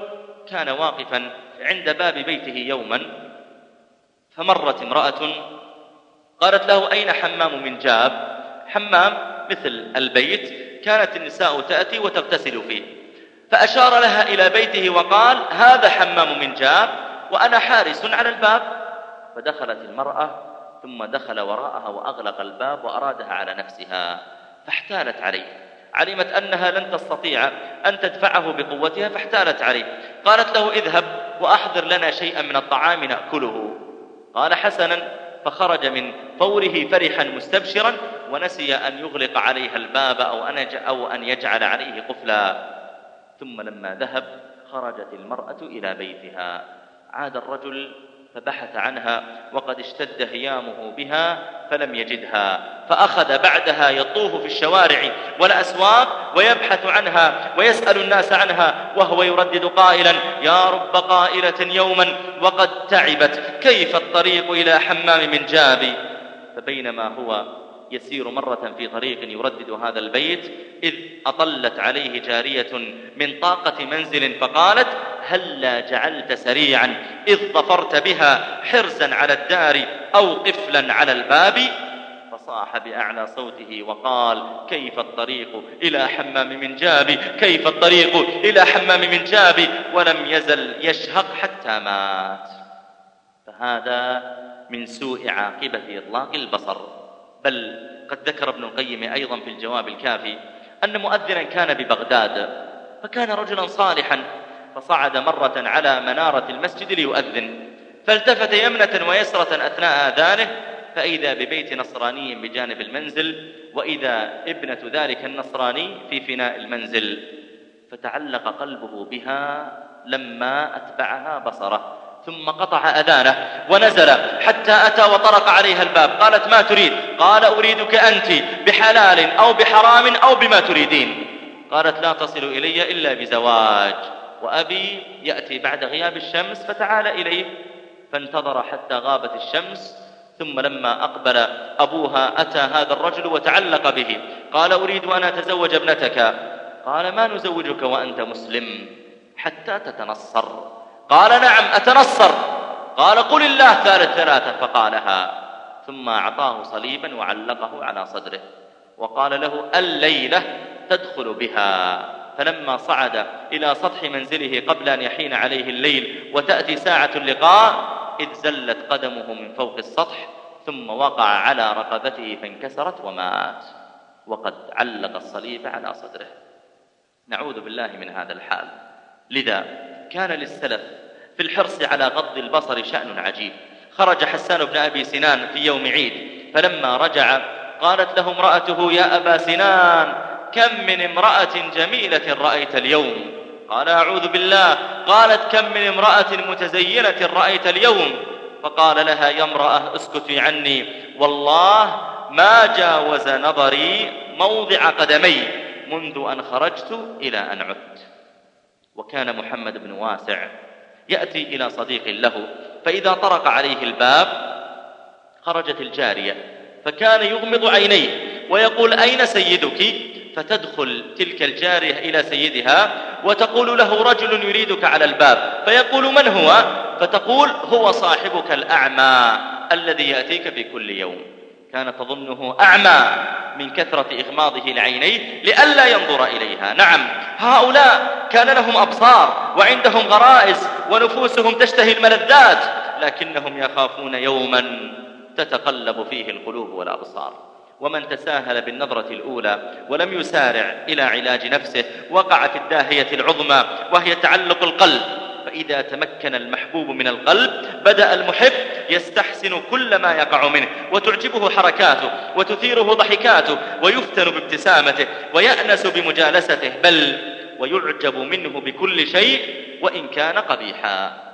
كان واقفا عند باب بيته يوما فمرت امرأة قالت له أين حمام من جاب؟ حمام مثل البيت كانت النساء تأتي وتغتسل فيه. فأشار لها إلى بيته وقال هذا حمام من جاب وأنا حارس على الباب. فدخلت المرأة ثم دخل وراءها وأغلق الباب وأرادها على نفسها فاحتالت عليه. علمت أنها لن تستطيع أن تدفعه بقوتها فاحتالت عليه. قالت له اذهب وأحضر لنا شيئا من الطعام نأكله. قال حسنا. فخرج من فوره فرحا مستبشرا ونسي أن يغلق عليها الباب أو أن, أو أن يجعل عليه قفلا. ثم لما ذهب خرجت المرأة إلى بيتها. عاد الرجل فبحث عنها وقد اشتد هيامه بها فلم يجدها فأخذ بعدها يطوف في الشوارع والأسواق ويبحث عنها ويسأل الناس عنها وهو يردد قائلا يا رب قائلة يوما وقد تعبت كيف الطريق إلى حمام من جابي؟ فبينما هو يسير مرة في طريق يردد هذا البيت إذ أطلت عليه جارية من طاقة منزل فقالت هلا جعلت سريعا إذ ظفرت بها حرزا على الدار أو قفلا على الباب. صاح بأعلى صوته وقال كيف الطريق إلى حمام من جابي؟ كيف الطريق إلى حمام من جابي؟ ولم يزل يشهق حتى مات. فهذا من سوء عاقبة إطلاق البصر. بل قد ذكر ابن القيم أيضا في الجواب الكافي أن مؤذنا كان ببغداد فكان رجلا صالحا فصعد مرة على منارة المسجد ليؤذن فالتفت يمنة ويسرة أثناء آذانه فإذا ببيت نصراني بجانب المنزل وإذا ابنة ذلك النصراني في فناء المنزل فتعلق قلبه بها لما أتبعها بصره. ثم قطع أذانه ونزل حتى أتى وطرق عليها الباب. قالت ما تريد؟ قال أريدك أنت بحلال أو بحرام أو بما تريدين. قالت لا تصل إلي إلا بزواج وأبي يأتي بعد غياب الشمس فتعال إليه. فانتظر حتى غابت الشمس ثم لما أقبل أبوها أتى هذا الرجل وتعلق به. قال أريد أن أتزوج ابنتك. قال ما نزوجك وأنت مسلم حتى تتنصر. قال نعم أتنصر. قال قل الله ثالث ثلاثة فقالها. ثم أعطاه صليبا وعلقه على صدره. وقال له الليلة تدخل بها. فلما صعد إلى سطح منزله قبل أن يحين عليه الليل وتأتي ساعة اللقاء إذ زلت قدمه من فوق السطح ثم وقع على رقبته فانكسرت ومات. وقد علق الصليب على صدره. نعوذ بالله من هذا الحال. لذا كان للسلف في الحرص على غض البصر شأن عجيب. خرج حسان بن أبي سنان في يوم عيد فلما رجع قالت له امرأته يا أبا سنان كم من امرأة جميلة رأيت اليوم؟ قال أعوذ بالله. قالت كم من امرأة متزينة رأيت اليوم؟ فقال لها يا امرأة اسكتي عني. والله ما جاوز نظري موضع قدمي منذ أن خرجت إلى أن عدت. وكان محمد بن واسع. يأتي إلى صديق له فإذا طرق عليه الباب خرجت الجارية فكان يغمض عينيه ويقول أين سيدك؟ فتدخل تلك الجارية إلى سيدها وتقول له رجل يريدك على الباب. فيقول من هو؟ فتقول هو صاحبك الأعمى الذي يأتيك في كل يوم. كانت تظنه أعمى من كثرة إغماضه العينين لئلا ينظر إليها. نعم هؤلاء كان لهم أبصار وعندهم غرائز ونفوسهم تشتهي الملذات لكنهم يخافون يوما تتقلب فيه القلوب والأبصار. ومن تساهل بالنظرة الأولى ولم يسارع إلى علاج نفسه وقع في الداهية العظمى وهي تعلق القلب. فإذا تمكن المحبوب من القلب بدأ المحب يستحسن كل ما يقع منه وتعجبه حركاته وتثيره ضحكاته ويفتن بابتسامته ويأنس بمجالسته بل ويعجب منه بكل شيء وإن كان قبيحا.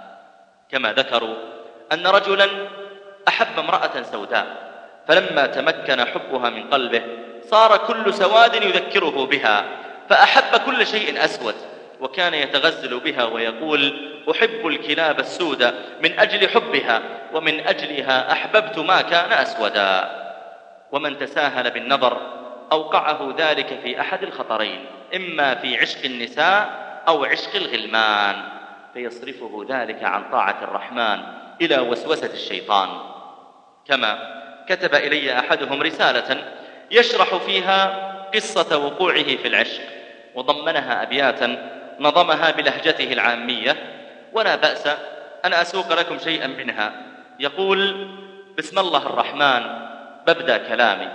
كما ذكروا أن رجلا أحب امرأة سوداء فلما تمكن حبها من قلبه صار كل سواد يذكره بها فأحب كل شيء أسود. وكان يتغزل بها ويقول أحب الكلاب السودة من أجل حبها ومن أجلها أحببت ما كان أسودا. ومن تساهل بالنظر أوقعه ذلك في أحد الخطرين إما في عشق النساء أو عشق الغلمان فيصرفه ذلك عن طاعة الرحمن إلى وسوسة الشيطان. كما كتب إلي أحدهم رسالة يشرح فيها قصة وقوعه في العشق وضمنها أبياتا نظمها بلهجته العامية ولا بأس أن أسوق لكم شيئا منها. يقول بسم الله الرحمن ببدأ كلامي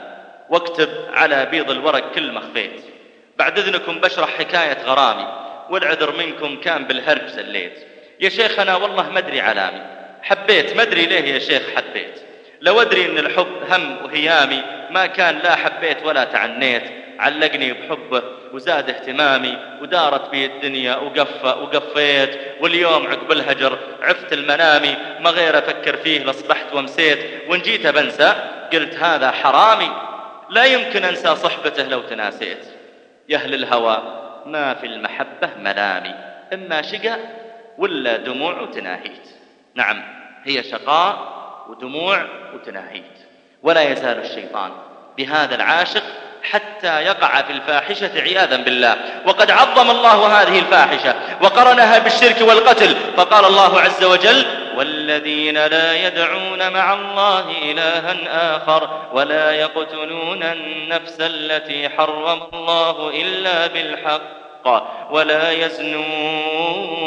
واكتب على بيض الورق كل ما خفيت بعد إذنكم بشرح حكاية غرامي والعذر منكم كان بالهرج زليت يا شيخ أنا والله مدري علامي حبيت مدري ليه يا شيخ حبيت. لو أدري أن الحب هم وهيامي ما كان لا حبيت ولا تعنيت. علقني بحبه وزاد اهتمامي ودارت بي الدنيا وقف وقفيت. واليوم عقب الهجر عفت المنامي ما غير أفكر فيه لصبحت ومسيت. وإن جيت بنسى قلت هذا حرامي. لا يمكن أنسى صحبته لو تناسيت. يا أهل الهوى ما في المحبة ملامي إما شقى ولا دموع وتناهيت نعم هي شقاء ودموع وتناهيت ولا يزال الشيطان بهذا العاشق حتى يقع في الفاحشة عياذا بالله. وقد عظم الله هذه الفاحشة وقرنها بالشرك والقتل. فقال الله عز وجل والذين لا يدعون مع الله إلها آخر ولا يقتلون النفس التي حرم الله إلا بالحق ولا يزنون.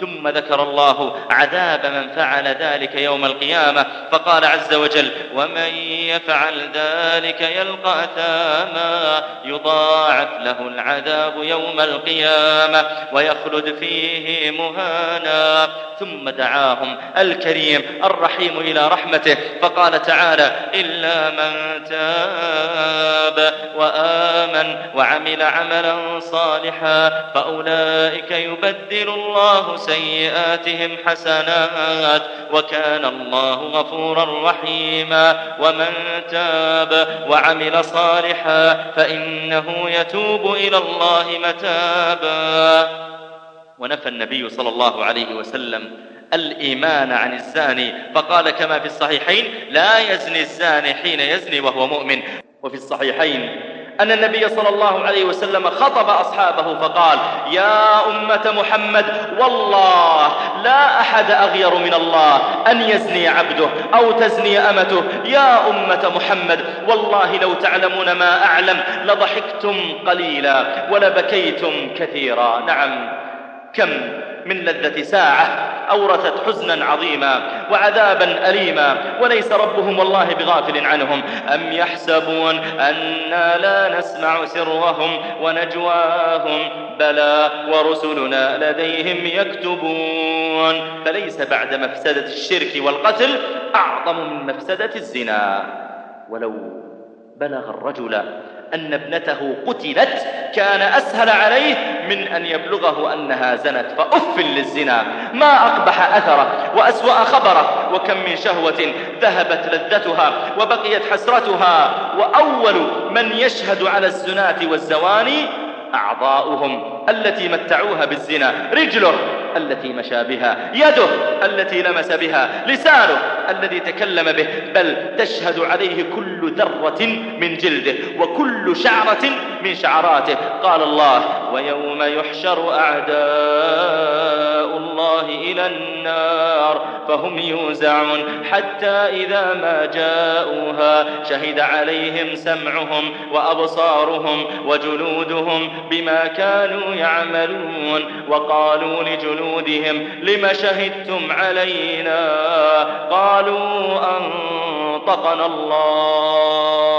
ثم ذكر الله عذاب من فعل ذلك يوم القيامة فقال عز وجل ومن يفعل ذلك يلقى أثاما يضاعف له العذاب يوم القيامة ويخلد فيه مهانا. ثم دعاهم الكريم الرحيم إلى رحمته. فقال تعالى إلا من تاب وآمن وعمل عملا صالحا فأولئك يبدل الله سيئاتهم حسنات وكان الله غفورا رحيما. ومن تاب وعمل صالحا فإنه يتوب إلى الله متابا. ونفى النبي صلى الله عليه وسلم الإيمان عن الزاني فقال كما في الصحيحين لا يزني الزاني حين يزني وهو مؤمن. وفي الصحيحين أن النبي صلى الله عليه وسلم خطب أصحابه فقال يا أمة محمد والله لا أحد أغير من الله أن يزني عبده أو تزني أمته. يا أمة محمد والله لو تعلمون ما أعلم لضحكتم قليلا ولبكيتم كثيرا. نعم. كم؟ من لذة ساعة أورثت حزنا عظيما وعذابا أليما وليس ربهم والله بغافل عنهم. أم يحسبون أنا لا نسمع سرهم ونجواهم؟ بلى ورسلنا لديهم يكتبون. فليس بعد مفسدة الشرك والقتل أعظم من مفسدة الزنا. ولو بلغ الرجل أن ابنته قتلت كان أسهل عليه من أن يبلغه أنها زنت فأف للزنا. ما أقبح أثره وأسوأ خبره وكم من شهوة ذهبت لذتها وبقيت حسرتها. وأول من يشهد على الزنات والزواني أعضاؤهم التي متعوها بالزنا. رجله. التي مشى بها يده التي لمس بها لسانه الذي تكلم به بل تشهد عليه كل ذرة من جلده وكل شعرة من شعراته قال الله ويوم يحشر أعداء الله إلى النار فهم يوزعون حتى إذا ما جاءوها شهد عليهم سمعهم وأبصارهم وجلودهم بما كانوا يعملون وقالوا لجلودهم لم شهدتم علينا؟ قالوا أنطقنا الله.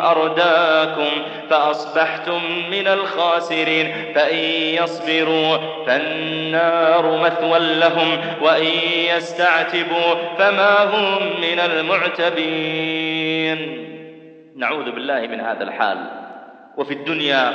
أرداكم فأصبحتم من الخاسرين فإن يصبروا فالنار مثوى لهم وإن يستعتبوا فما هم من المعتبين. نعوذ بالله من هذا الحال. وفي الدنيا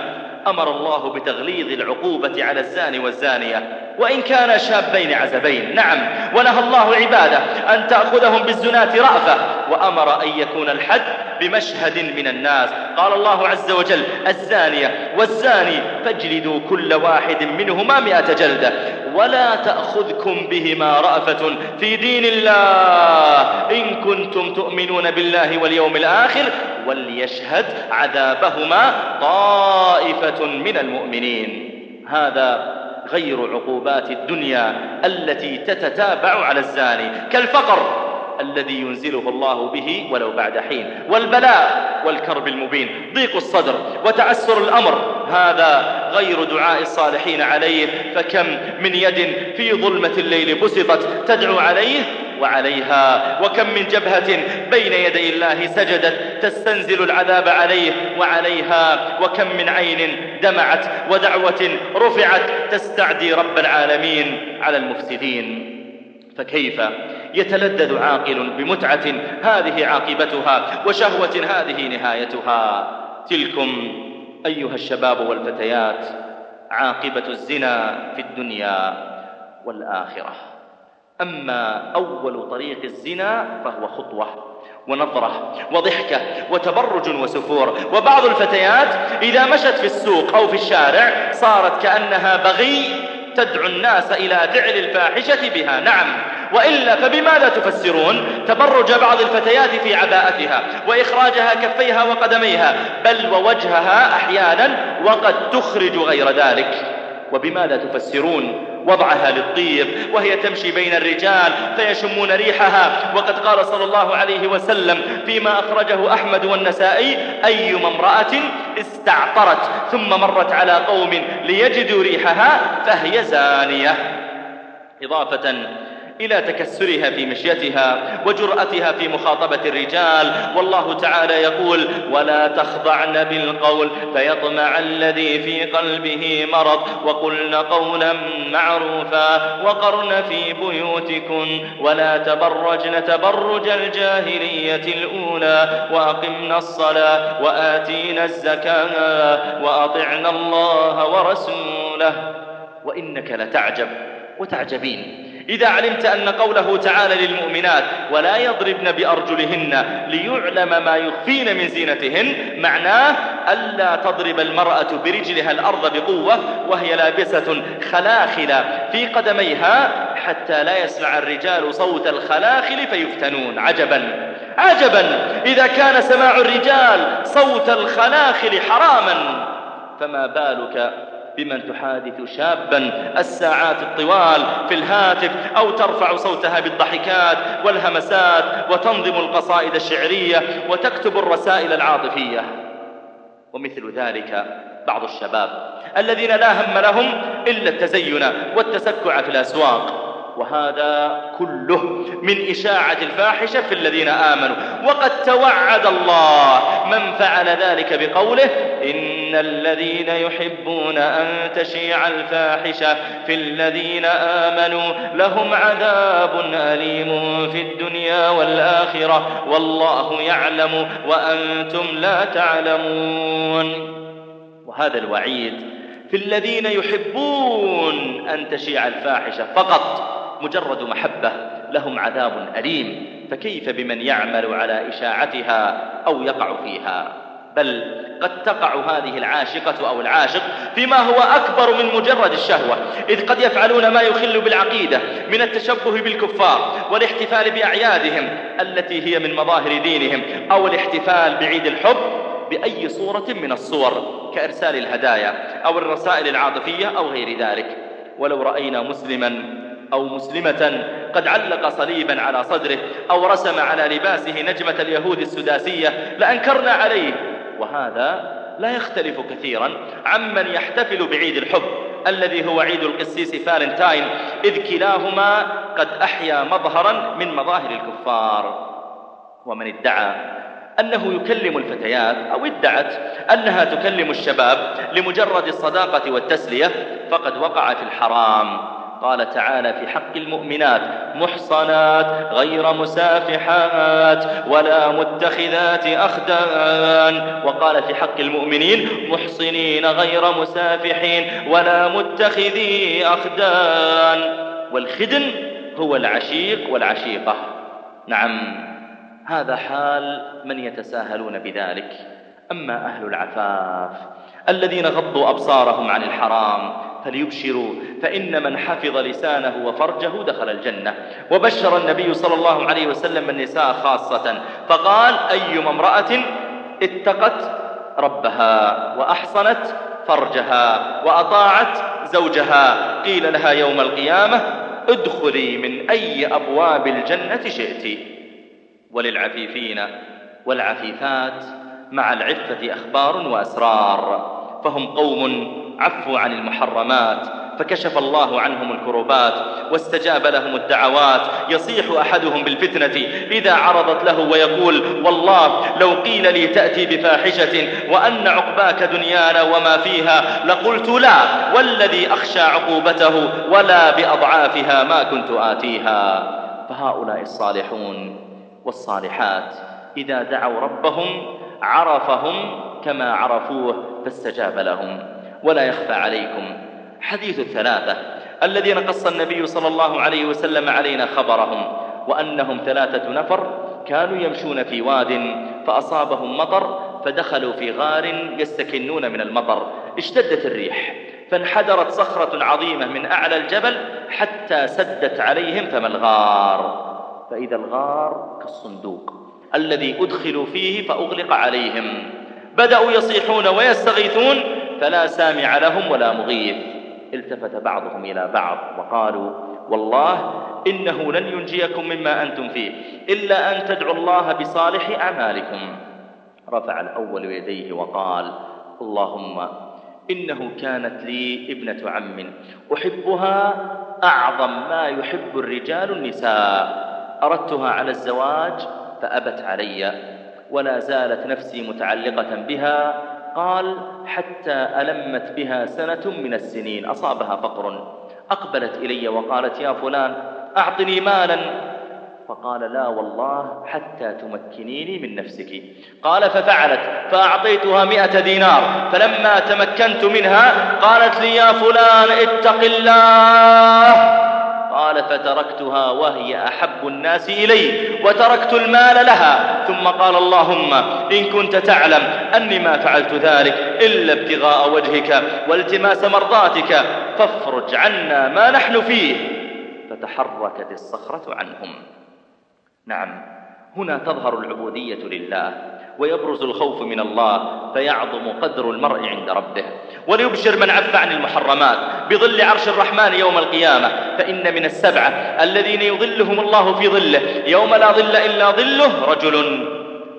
أمر الله بتغليظ العقوبة على الزاني والزانية وإن كان شابين عزبين. نعم ونهى الله عباده أن تأخذهم بالزنات رأفة. وأمر أن يكون الحد بمشهد من الناس. قال الله عز وجل الزانية والزاني فاجلدوا كل واحد منهما مئة جلدة ولا تأخذكم بهما رأفة في دين الله. إن كنتم تؤمنون بالله واليوم الآخر وليشهد عذابهما طائفة من المؤمنين. هذا غير عقوبات الدنيا التي تتتابع على الزاني. كالفقر. الذي ينزله الله به ولو بعد حين. والبلاء والكرب المبين. ضيق الصدر وتعسر الأمر. هذا غير دعاء الصالحين عليه. فكم من يد في ظلمة الليل بسطت تدعو عليه وعليها. وكم من جبهة بين يدي الله سجدت تستنزل العذاب عليه وعليها. وكم من عين دمعت ودعوة رفعت تستعدي رب العالمين على المفسدين. فكيف يتلذذ عاقل بمتعة هذه عاقبتها وشهوة هذه نهايتها. تلكم أيها الشباب والفتيات عاقبة الزنا في الدنيا والآخرة. أما أول طريق الزنا فهو خطوة ونظرة وضحكة وتبرج وسفور. وبعض الفتيات إذا مشت في السوق أو في الشارع صارت كأنها بغي تدعو الناس إلى فعل الفاحشة بها. نعم وإلا فبماذا تفسرون؟ تبرج بعض الفتيات في عباءتها وإخراجها كفيها وقدميها بل ووجهها أحيانا وقد تخرج غير ذلك. وبماذا تفسرون؟ وضعها للطيب وهي تمشي بين الرجال فيشمون ريحها. وقد قال صلى الله عليه وسلم فيما أخرجه أحمد والنسائي أيما امرأة استعطرت ثم مرت على قوم ليجدوا ريحها فهي زانية. إضافة إلى تكسرها في مشيتها وجرأتها في مخاطبة الرجال. والله تعالى يقول ولا تخضعن بالقول فيطمع الذي في قلبه مرض. وقلن قولا معروفا وقرن في بيوتكن. ولا تبرجن تبرج الجاهلية الأولى. وأقمنا الصلاة وآتينا الزكاة وأطعنا الله ورسوله. وإنك لتعجب وتعجبين. إذا علمت أن قوله تعالى للمؤمنات ولا يضربن بأرجلهن ليعلم ما يخفين من زينتهن معناه ألا تضرب المرأة برجلها الأرض بقوة وهي لابسة خلاخل في قدميها حتى لا يسمع الرجال صوت الخلاخل فيفتنون. عجبا. عجبا. إذا كان سماع الرجال صوت الخلاخل حراما فما بالك بمن تحادث شابا. الساعات الطوال في الهاتف أو ترفع صوتها بالضحكات والهمسات وتنظم القصائد الشعرية وتكتب الرسائل العاطفية. ومثل ذلك بعض الشباب الذين لا هم لهم إلا التزين والتسكع في الأسواق. وهذا كله من إشاعة الفاحشة في الذين آمنوا. وقد توعد الله من فعل ذلك بقوله إن الذين يحبون أن تشيع الفاحشة في الذين آمنوا لهم عذاب أليم في الدنيا والآخرة والله يعلم وأنتم لا تعلمون. وهذا الوعيد في الذين يحبون أن تشيع الفاحشة فقط. مجرد محبة لهم عذاب أليم فكيف بمن يعمل على إشاعتها أو يقع فيها؟ بل قد تقع هذه العاشقة أو العاشق فيما هو أكبر من مجرد الشهوة إذ قد يفعلون ما يخل بالعقيدة من التشبه بالكفار والاحتفال بأعيادهم التي هي من مظاهر دينهم أو الاحتفال بعيد الحب بأي صورة من الصور كإرسال الهدايا أو الرسائل العاطفية أو غير ذلك. ولو رأينا مسلما أو مسلمة قد علق صليبا على صدره أو رسم على لباسه نجمة اليهود السداسية لأنكرنا عليه. وهذا لا يختلف كثيرا عمن يحتفل بعيد الحب الذي هو عيد القسيس فالنتاين إذ كلاهما قد أحيا مظهرا من مظاهر الكفار. ومن ادعى أنه يكلم الفتيات أو ادعت أنها تكلم الشباب لمجرد الصداقة والتسلية فقد وقع في الحرام. قال تعالى في حق المؤمنات محصنات غير مسافحات ولا متخذات أخدان. وقال في حق المؤمنين محصنين غير مسافحين ولا متخذي أخدان. والخدن هو العشيق والعشيقة. نعم هذا حال من يتساهلون بذلك. أما أهل العفاف الذين غضوا أبصارهم عن الحرام فليبشروا فإن من حفظ لسانه وفرجه دخل الجنة. وبشر النبي صلى الله عليه وسلم النساء خاصة فقال أيما امرأة اتقت ربها وأحصنت فرجها وأطاعت زوجها قيل لها يوم القيامة ادخلي من أي أبواب الجنة شئت. وللعفيفين والعفيفات مع العفة أخبار وأسرار. فهم قوم عفوا عن المحرمات فكشف الله عنهم الكروبات واستجاب لهم الدعوات. يصيح أحدهم بالفتنة إذا عرضت له ويقول والله لو قيل لي تأتي بفاحشة وأن عقباك دنيانا وما فيها لقلت لا والذي أخشى عقوبته ولا بأضعافها ما كنت آتيها. فهؤلاء الصالحون والصالحات إذا دعوا ربهم عرفهم كما عرفوه فاستجاب لهم. ولا يخفى عليكم. حديث الثلاثة. الذين قص النبي صلى الله عليه وسلم علينا خبرهم وأنهم ثلاثة نفر كانوا يمشون في واد فأصابهم مطر فدخلوا في غار يستكنون من المطر. اشتدت الريح. فانحدرت صخرة عظيمة من أعلى الجبل حتى سدت عليهم فم الغار. فإذا الغار كالصندوق الذي أدخلوا فيه فأغلق عليهم. بدأوا يصيحون ويستغيثون فلا سامع لهم ولا مغيث. التفت بعضهم إلى بعض وقالوا والله إنه لن ينجيكم مما أنتم فيه إلا أن تدعوا الله بصالح أعمالكم. رفع الأول يديه وقال اللهم إنه كانت لي ابنة عم أحبها أعظم ما يحب الرجال النساء. أردتها على الزواج فأبت علي. ولا زالت نفسي متعلقة بها. قال حتى ألمت بها سنة من السنين أصابها فقر. أقبلت إلي وقالت يا فلان أعطني مالا. فقال لا والله حتى تمكنيني من نفسك. قال ففعلت فأعطيتها مئة دينار. فلما تمكنت منها قالت لي يا فلان اتق الله. قال فتركتها وهي أحب الناس إلي وتركت المال لها. ثم قال اللهم إن كنت تعلم أني ما فعلت ذلك إلا ابتغاء وجهك والتماس مرضاتك فافرج عنا ما نحن فيه. فتحركت الصخرة عنهم. نعم هنا تظهر العبودية لله ويبرز الخوف من الله فيعظم قدر المرء عند ربه. وليبشر من عف عن المحرمات بظل عرش الرحمن يوم القيامة. فإن من السبعة الذين يظلهم الله في ظله يوم لا ظل إلا ظله رجل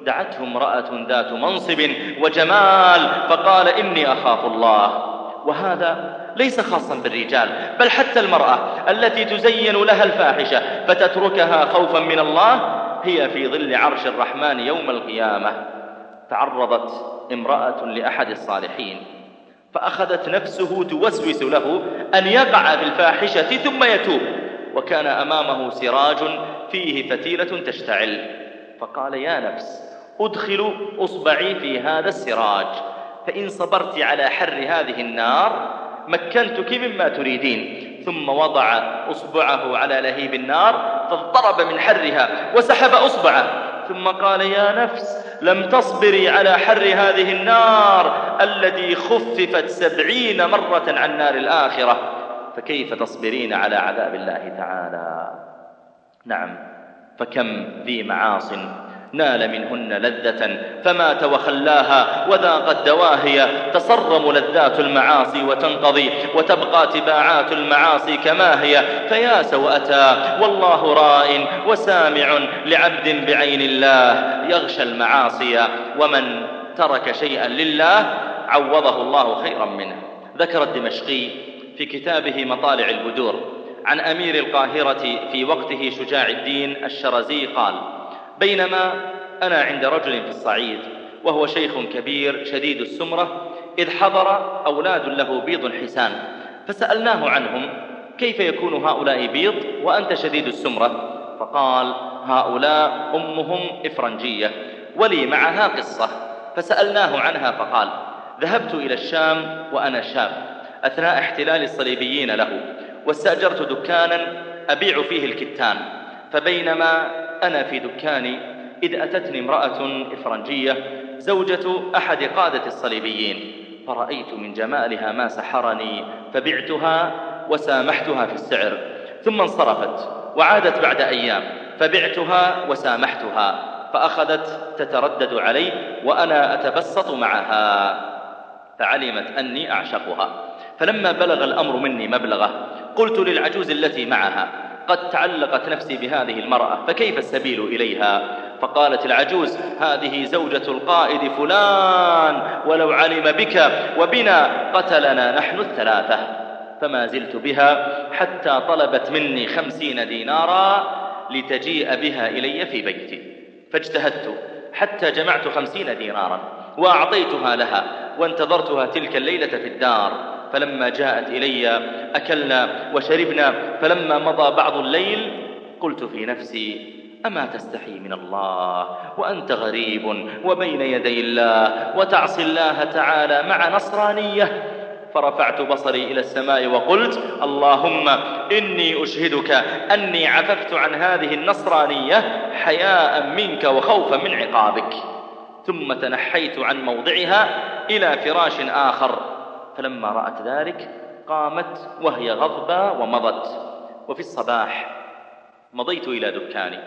دعته امرأة ذات منصب وجمال فقال إني أخاف الله. وهذا ليس خاصا بالرجال بل حتى المرأة التي تزين لها الفاحشة فتتركها خوفا من الله هي في ظل عرش الرحمن يوم القيامة. تعرضت امرأة لأحد الصالحين. فأخذت نفسه توسوس له أن يقع في الفاحشة ثم يتوب وكان أمامه سراج فيه فتيلة تشتعل. فقال يا نفس أدخل أصبعي في هذا السراج فإن صبرت على حر هذه النار مكنتك مما تريدين. ثم وضع أصبعه على لهيب النار فاضطرب من حرها وسحب أصبعه. ثم قال يا نفس لم تصبري على حر هذه النار التي خففت سبعين مرة عن نار الآخرة. فكيف تصبرين على عذاب الله تعالى؟ نعم. فكم ذي معاصٍ نال منهن لذة فمات وخلاها وذاقت دواهي تصرم لذات المعاصي وتنقضي وتبقى تباعات المعاصي كما هي. فيا سوأتا والله راء وسامع لعبد بعين الله. يغشى المعاصي ومن ترك شيئا لله عوضه الله خيرا منه. ذكر الدمشقي في كتابه مطالع البدور عن أمير القاهرة في وقته شجاع الدين الشرزي قال بينما أنا عند رجل في الصعيد وهو شيخ كبير شديد السمرة إذ حضر أولاد له بيض حسان فسألناه عنهم كيف يكون هؤلاء بيض وأنت شديد السمرة؟ فقال هؤلاء أمهم إفرنجية ولي معها قصة. فسألناه عنها فقال ذهبت إلى الشام وأنا شاب أثناء احتلال الصليبيين له واستأجرت دكانا أبيع فيه الكتان فبينما أنا في دكاني إذ أتتني امرأة إفرنجية زوجة أحد قادة الصليبيين. فرأيت من جمالها ما سحرني فبعتها وسامحتها في السعر. ثم انصرفت وعادت بعد أيام فبعتها وسامحتها فأخذت تتردد علي وأنا أتبسط معها. فعلمت أني أعشقها. فلما بلغ الأمر مني مبلغه قلت للعجوز التي معها قد تعلقت نفسي بهذه المرأة فكيف السبيل إليها؟ فقالت العجوز هذه زوجة القائد فلان ولو علم بك وبنا قتلنا نحن الثلاثة. فما زلت بها حتى طلبت مني خمسين دينارا لتجيء بها إلي في بيتي. فاجتهدت حتى جمعت خمسين دينارا وأعطيتها لها وانتظرتها تلك الليلة في الدار. فلما جاءت إلي أكلنا وشربنا فلما مضى بعض الليل قلت في نفسي أما تستحي من الله وأنت غريب وبين يدي الله وتعصي الله تعالى مع نصرانية؟ فرفعت بصري إلى السماء وقلت اللهم إني أشهدك أني عففت عن هذه النصرانية حياء منك وخوفا من عقابك. ثم تنحيت عن موضعها إلى فراش آخر. فلما رأت ذلك قامت وهي غضبة ومضت. وفي الصباح مضيت إلى دكاني.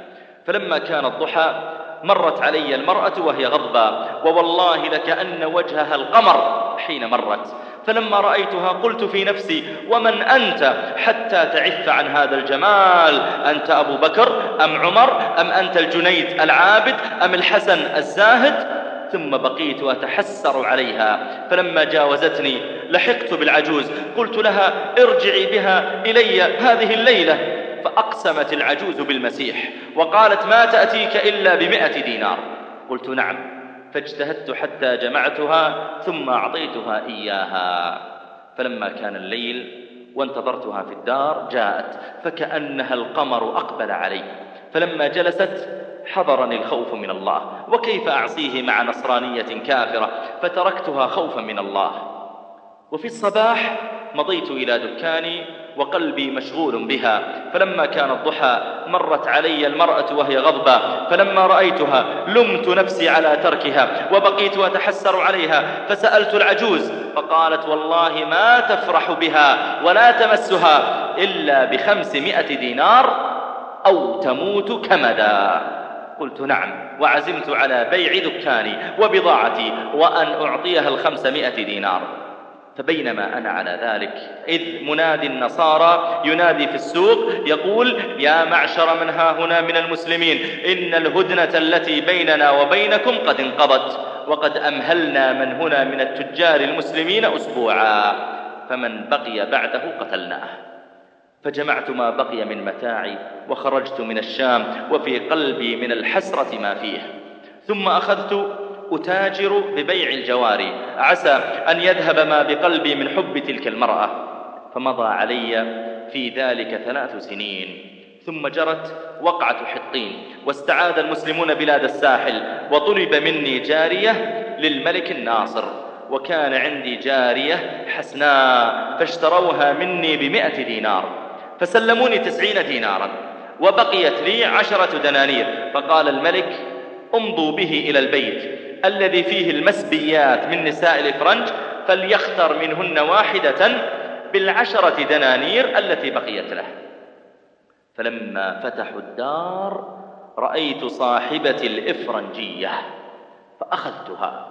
فلما كان الضحى مرت علي المرأة وهي غضبة. ووالله لكأن وجهها القمر حين مرت. فلما رأيتها قلت في نفسي ومن أنت حتى تعف عن هذا الجمال؟ أنت أبو بكر أم عمر؟ أم أنت الجنيد العابد؟ أم الحسن الزاهد? ثم بقيت أتحسر عليها. فلما جاوزتني لحقت بالعجوز. قلت لها ارجعي بها إلي هذه الليلة. فأقسمت العجوز بالمسيح وقالت ما تأتيك إلا بمئة دينار. قلت نعم. فاجتهدت حتى جمعتها ثم أعطيتها إياها. فلما كان الليل وانتظرتها في الدار جاءت فكأنها القمر أقبل علي. فلما جلست حضرني الخوف من الله. وكيف أعصيه مع نصرانية كافرة؟ فتركتها خوفا من الله. وفي الصباح مضيت إلى دكاني وقلبي مشغول بها فلما كان الضحى مرت علي المرأة وهي غضبة فلما رأيتها لمت نفسي على تركها وبقيت أتحسر عليها فسألت العجوز فقالت والله ما تفرح بها ولا تمسها إلا بخمسمائة دينار أو تموت كمدا. قلت نعم وعزمت على بيع دكاني وبضاعتي وأن أعطيها الخمسمائة دينار. فبينما أنا على ذلك. إذ منادي النصارى ينادي في السوق يقول يا معشر من ها هنا من المسلمين إن الهدنة التي بيننا وبينكم قد انقضت وقد أمهلنا من هنا من التجار المسلمين أسبوعا فمن بقي بعده قتلناه. فجمعت ما بقي من متاعي وخرجت من الشام وفي قلبي من الحسرة ما فيه. ثم أخذت أتاجر ببيع الجواري. عسى أن يذهب ما بقلبي من حب تلك المرأة. فمضى علي في ذلك ثلاث سنين. ثم جرت وقعة حطين. واستعاد المسلمون بلاد الساحل. وطلب مني جارية للملك الناصر. وكان عندي جارية حسناء فاشتروها مني بمئة دينار. فسلموني تسعين دينارا. وبقيت لي عشرة دنانير. فقال الملك امضوا به إلى البيت الذي فيه المسبيات من نساء الإفرنج فليختر منهن واحدة بالعشرة دنانير التي بقيت له. فلما فتحوا الدار رأيت صاحبة الإفرنجية فأخذتها.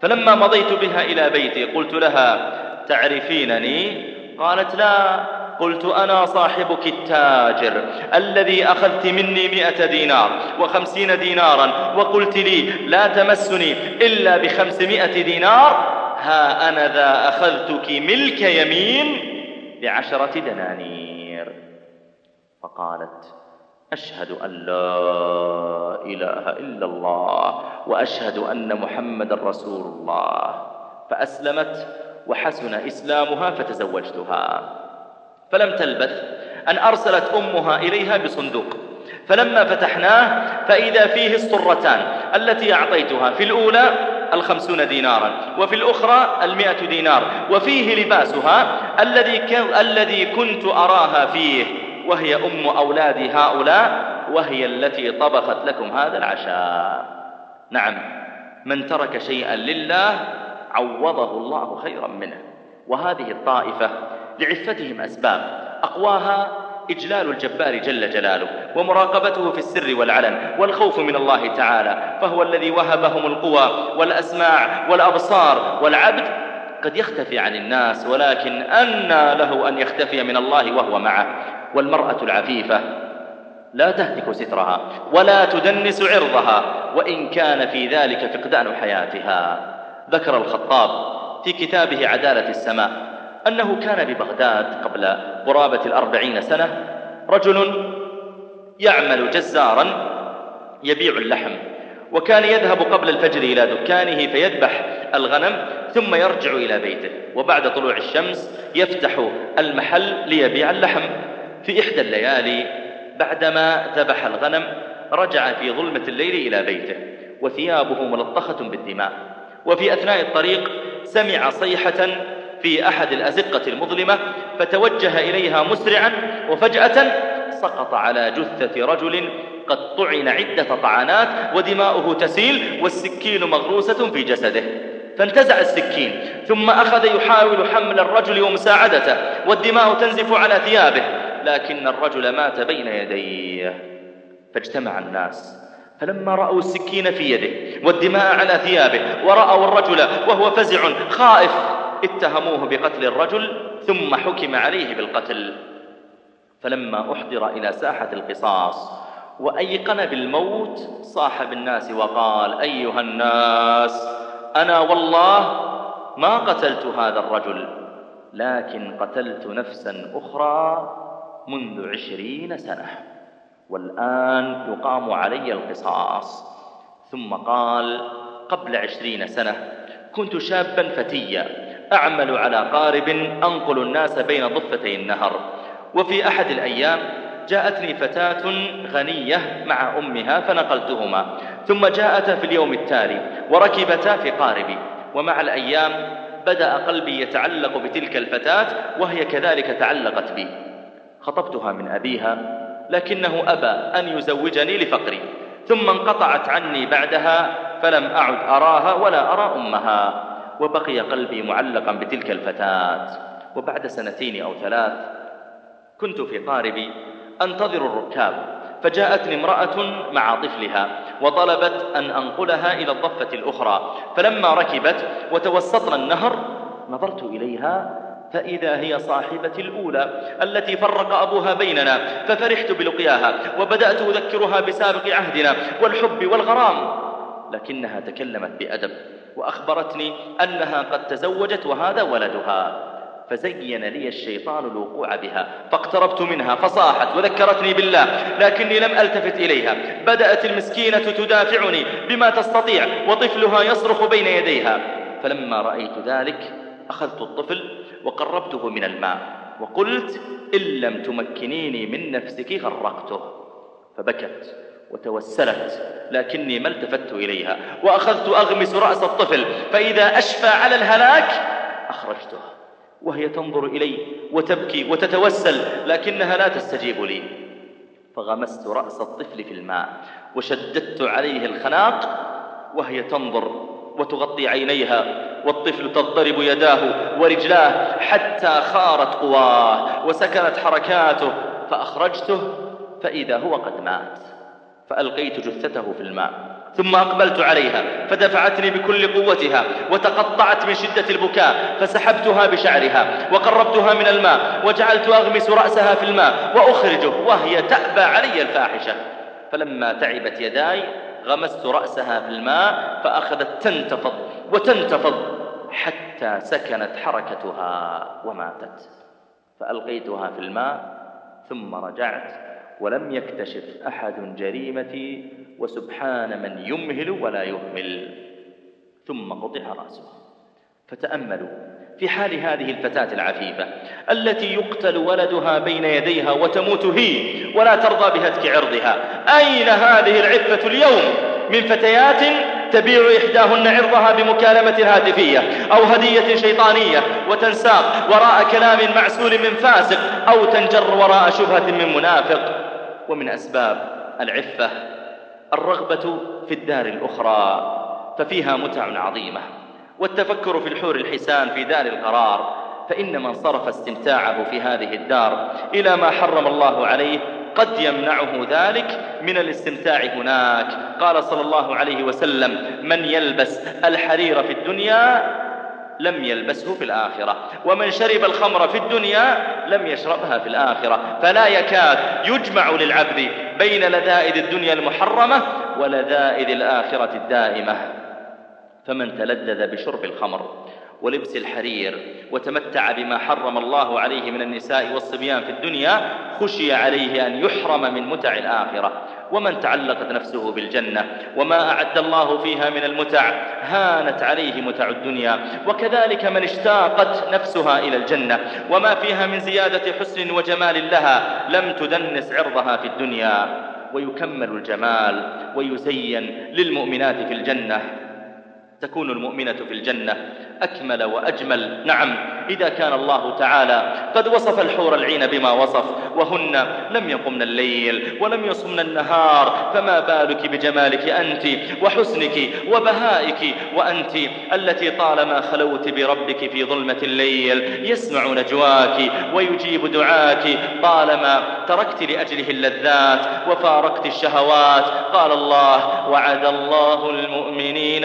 فلما مضيت بها إلى بيتي قلت لها تعرفينني؟ قالت لا قلت أنا صاحبك التاجر الذي أخذت مني مئة دينار وخمسين دينارا وقلت لي لا تمسني إلا بخمسمائة دينار. ها أنا ذا أخذتك ملك يمين بعشرة دنانير. فقالت أشهد أن لا إله إلا الله وأشهد أن محمد رسول الله. فأسلمت وحسن إسلامها فتزوجتها. فلم تلبث أن أرسلت أمها إليها بصندوق. فلما فتحناه فإذا فيه الصرتان التي أعطيتها في الأولى الخمسون دينارا وفي الأخرى المئة دينار وفيه لباسها الذي, الذي كنت أراها فيه وهي أم أولاد هؤلاء وهي التي طبخت لكم هذا العشاء. نعم من ترك شيئا لله عوضه الله خيرا منه. وهذه الطائفة لعفتهم أسباب. أقواها إجلال الجبار جل جلاله ومراقبته في السر والعلن والخوف من الله تعالى فهو الذي وهبهم القوى والأسماع والأبصار والعبد قد يختفي عن الناس ولكن أنى له أن يختفي من الله وهو معه. والمرأة العفيفة لا تهتك سترها ولا تدنس عرضها وإن كان في ذلك فقدان حياتها. ذكر الخطاب في كتابه عدالة السماء أنه كان ببغداد قبل قرابة الأربعين سنة رجل يعمل جزارا يبيع اللحم وكان يذهب قبل الفجر إلى دكانه فيذبح الغنم ثم يرجع إلى بيته وبعد طلوع الشمس يفتح المحل ليبيع اللحم. في إحدى الليالي بعدما ذبح الغنم رجع في ظلمة الليل إلى بيته وثيابه ملطخة بالدماء. وفي أثناء الطريق سمع صيحة في أحد الأزقة المظلمة فتوجه إليها مسرعا وفجأة سقط على جثة رجل قد طعن عدة طعنات ودماؤه تسيل والسكين مغروسة في جسده. فانتزع السكين ثم أخذ يحاول حمل الرجل ومساعدته والدماء تنزف على ثيابه لكن الرجل مات بين يديه. فاجتمع الناس فلما رأوا السكين في يده والدماء على ثيابه ورأوا الرجل وهو فزع خائف. اتهموه بقتل الرجل ثم حكم عليه بالقتل. فلما أحضر إلى ساحة القصاص وأيقن بالموت صاح بالناس وقال أيها الناس أنا والله ما قتلت هذا الرجل لكن قتلت نفسا أخرى منذ عشرين سنة والآن يقام علي القصاص. ثم قال قبل عشرين سنة كنت شابا فتيا أعمل على قارب أنقل الناس بين ضفتي النهر. وفي أحد الأيام جاءتني فتاة غنية مع أمها فنقلتهما ثم جاءتا في اليوم التالي وركبتا في قاربي. ومع الأيام بدأ قلبي يتعلق بتلك الفتاة وهي كذلك تعلقت بي. خطبتها من أبيها لكنه أبى أن يزوجني لفقري. ثم انقطعت عني بعدها فلم أعد أراها ولا أرى أمها. وبقي قلبي معلقا بتلك الفتاة. وبعد سنتين أو ثلاث كنت في قاربي أنتظر الركاب فجاءتني امرأة مع طفلها وطلبت أن أنقلها إلى الضفة الأخرى. فلما ركبت وتوسطنا النهر نظرت إليها فإذا هي صاحبتي الأولى التي فرق أبوها بيننا ففرحت بلقياها وبدأت أذكرها بسابق عهدنا والحب والغرام لكنها تكلمت بأدب. وأخبرتني أنها قد تزوجت وهذا ولدها. فزين لي الشيطان الوقوع بها فاقتربت منها فصاحت وذكرتني بالله لكني لم ألتفت إليها. بدأت المسكينة تدافعني بما تستطيع وطفلها يصرخ بين يديها. فلما رأيت ذلك أخذت الطفل وقربته من الماء وقلت إن لم تمكنيني من نفسك غرقته. فبكت وتوسلت لكني ما التفت إليها وأخذت أغمس رأس الطفل فإذا أشفى على الهلاك أخرجته وهي تنظر إلي وتبكي وتتوسل لكنها لا تستجيب لي. فغمست رأس الطفل في الماء وشددت عليه الخناق وهي تنظر وتغطي عينيها والطفل تضطرب يداه ورجلاه حتى خارت قواه وسكنت حركاته فأخرجته فإذا هو قد مات. فألقيت جثته في الماء ثم أقبلت عليها فدفعتني بكل قوتها وتقطعت من شدة البكاء فسحبتها بشعرها وقربتها من الماء وجعلت أغمس رأسها في الماء وأخرجه وهي تأبى علي الفاحشة. فلما تعبت يداي غمست رأسها في الماء فأخذت تنتفض وتنتفض حتى سكنت حركتها وماتت. فألقيتها في الماء ثم رجعت ولم يكتشف أحد جريمتي وسبحان من يمهل ولا يهمل. ثم قطع رأسه. فتأملوا في حال هذه الفتاة العفيفة التي يقتل ولدها بين يديها وتموت هي ولا ترضى بهتك عرضها أين هذه العفة اليوم؟ من فتيات تبيع إحداهن عرضها بمكالمة هاتفية أو هدية شيطانية وتنساق وراء كلام معسول من فاسق أو تنجر وراء شبهة من منافق. ومن أسباب العفة الرغبة في الدار الأخرى ففيها متع عظيمة. والتفكر في الحور الحسان في دار القرار فإن من صرف استمتاعه في هذه الدار إلى ما حرم الله عليه قد يمنعه ذلك من الاستمتاع هناك. قال صلى الله عليه وسلم من يلبس الحرير في الدنيا لم يلبسه في الآخرة. ومن شرب الخمر في الدنيا لم يشربها في الآخرة. فلا يكاد يجمع للعبد بين لذائذ الدنيا المحرمة ولذائذ الآخرة الدائمة. فمن تلذذ بشرب الخمر ولبس الحرير وتمتع بما حرم الله عليه من النساء والصبيان في الدنيا خشي عليه أن يحرم من متع الآخرة. ومن تعلقت نفسه بالجنة وما أعد الله فيها من المتع هانت عليه متع الدنيا. وكذلك من اشتاقت نفسها إلى الجنة وما فيها من زيادة حسن وجمال لها لم تدنس عرضها في الدنيا. ويكمل الجمال ويزين للمؤمنات في الجنة. تكون المؤمنة في الجنة. أكمل وأجمل. نعم إذا كان الله تعالى قد وصف الحور العين بما وصف وهن لم يقمن الليل ولم يصمن النهار فما بالك بجمالك أنت وحسنك وبهائك وأنت التي طالما خلوت بربك في ظلمة الليل يسمع نجواك ويجيب دعاك. طالما تركت لأجله اللذات وفارقت الشهوات قال الله وعد الله المؤمنين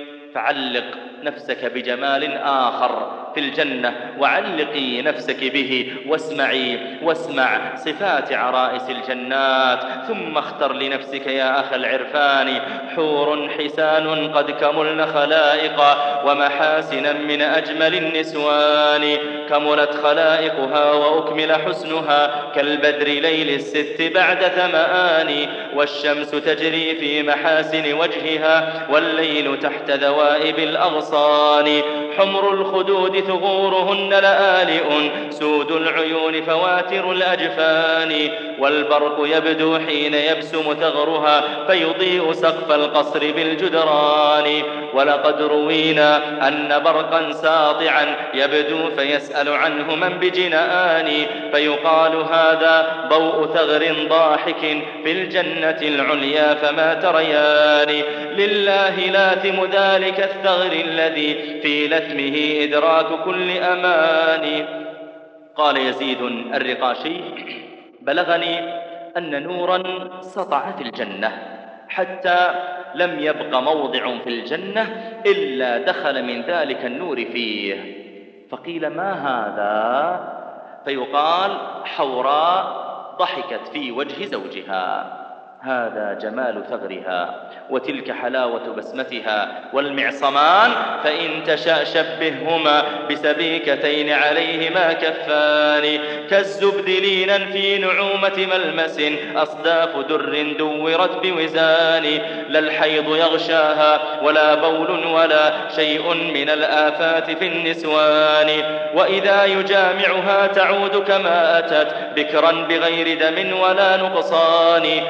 فعلق نفسك بجمال آخر في الجنة وعلقي نفسك به واسمعي واسمع صفات عرائس الجنات ثم اختر لنفسك يا أخ العرفان حور حسان قد كملن خلائق ومحاسنا من أجمل النسوان كملت خلائقها وأكمل حسنها كالبدر ليل الست بعد ثمان والشمس تجري في محاسن وجهها والليل تحت ذوائب الأغصان. حمر الخدود ثغورهن لآلئ. سود العيون فواتر الأجفان. والبرق يبدو حين يبسم ثغرها فيضيء سقف القصر بالجدران. ولقد روينا أن برقا ساطعا يبدو فيسأل عنه من بجنآن. فيقال هذا ضوء ثغر ضاحك في الجنة العليا فما تريان. لله لاثم ذلك الثغر الذي في لثمه إدراك كل أمان. قال يزيد الرقاشي بلغني أن نورا سطع في الجنة حتى لم يبق موضع في الجنة إلا دخل من ذلك النور فيه. فقيل ما هذا؟ فيقال حوراء ضحكت في وجه زوجها. هذا جمال ثغرها وتلك حلاوة بسمتها والمعصمان فإن تشاء شبههما بسبيكتين عليهما كفان. كالزبد لينا في نعومة ملمس أصداف در دورت بوزان. لا الحيض يغشاها ولا بول ولا شيء من الآفات في النسوان. وإذا يجامعها تعود كما أتت بكرا بغير دم ولا نقصان.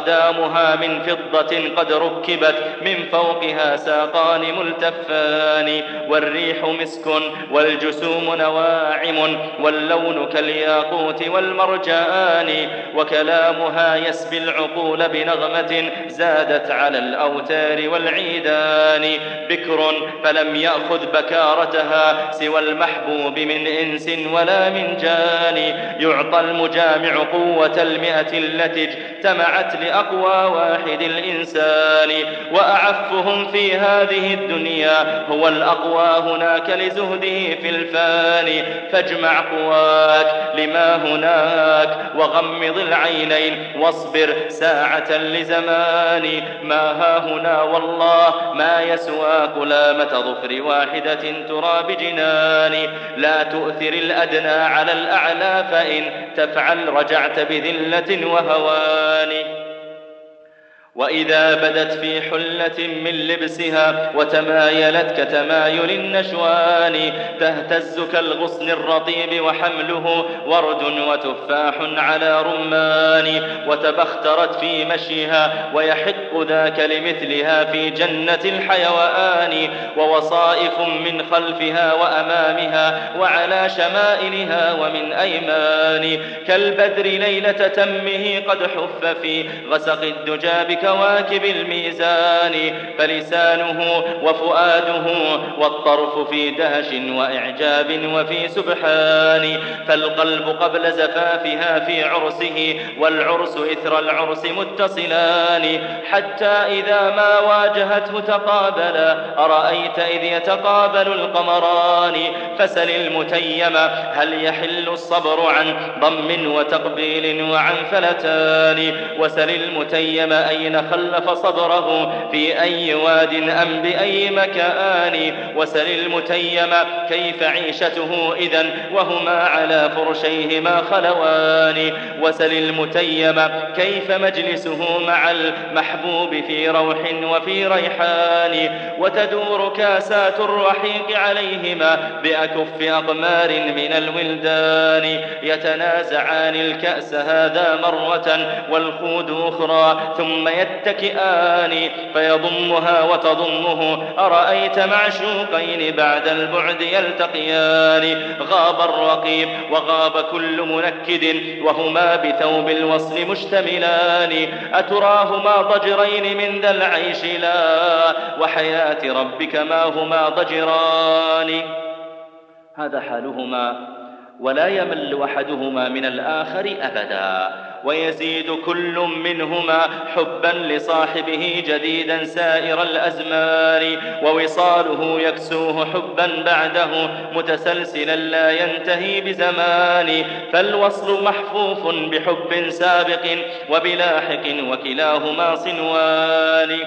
أقدامها من فضة قد ركبت من فوقها ساقان ملتفان والريح مسك والجسوم نواعم واللون كالياقوت والمرجان وكلامها يسبي العقول بنغمة زادت على الأوتار والعيدان. بكر فلم يأخذ بكارتها سوى المحبوب من إنس ولا من جان. يعطى المجامع قوة المئة التي اجتمعت لأقوى واحد الإنسان وأعفهم في هذه الدنيا هو الأقوى هناك لزهده في الفاني فاجمع قواك لما هناك وغمض العينين واصبر ساعة لزمان ما ها هنا والله ما يسوى كلامة ظفر واحدة ترى بجنان لا تؤثر الأدنى على الأعلى فإن تفعل رجعت بذلة وهوان وإذا بدت في حلة من لبسها وتمايلت كتمايل النشوان تهتز كالغصن الرطيب وحمله ورد وتفاح على رمان وتبخترت في مشيها ويحق ذاك لمثلها في جنة الحيوان ووصائف من خلفها وأمامها وعلى شمائلها ومن أيمان. كالبدر ليلة تمه قد حف في غسق الدجى كواكب الميزان فلسانه وفؤاده والطرف في دهش وإعجاب وفي سبحان فالقلب قبل زفافها في عرسه والعرس إثر العرس متصلان حتى إذا ما واجهته تقابلا أرأيت إذ يتقابل القمران؟ فسل المتيم هل يحل الصبر عن ضم وتقبيل وعن فلتان؟ وسل المتيم أين حين خلف صبره في أي واد أم بأي مكان وسل المتيم كيف عيشته إذا وهما على فرشيهما خلوان وسل المتيم كيف مجلسه مع المحبوب في روح وفي ريحان وتدور كاسات الرحيق عليهما بأكف أقمار من الولدان يتنازعان الكأس هذا مرة والخود أخرى ثم يتكئان فيضمها وتضمه. أرأيت معشوقين بعد البعد يلتقيان؟ غاب الرقيب وغاب كل منكد وهما بثوب الوصل مشتملان. أتراهما ضجرين من ذا العيش لا؟ وحياة ربك ما هما ضجران؟ هذا حالهما ولا يمل أحدهما من الآخر أبدا. ويزيد كل منهما حبا لصاحبه جديدا سائر الأزمان ووصاله يكسوه حبا بعده متسلسلا لا ينتهي بزمان. فالوصل محفوف بحب سابق وبلاحق وكلاهما صنوان.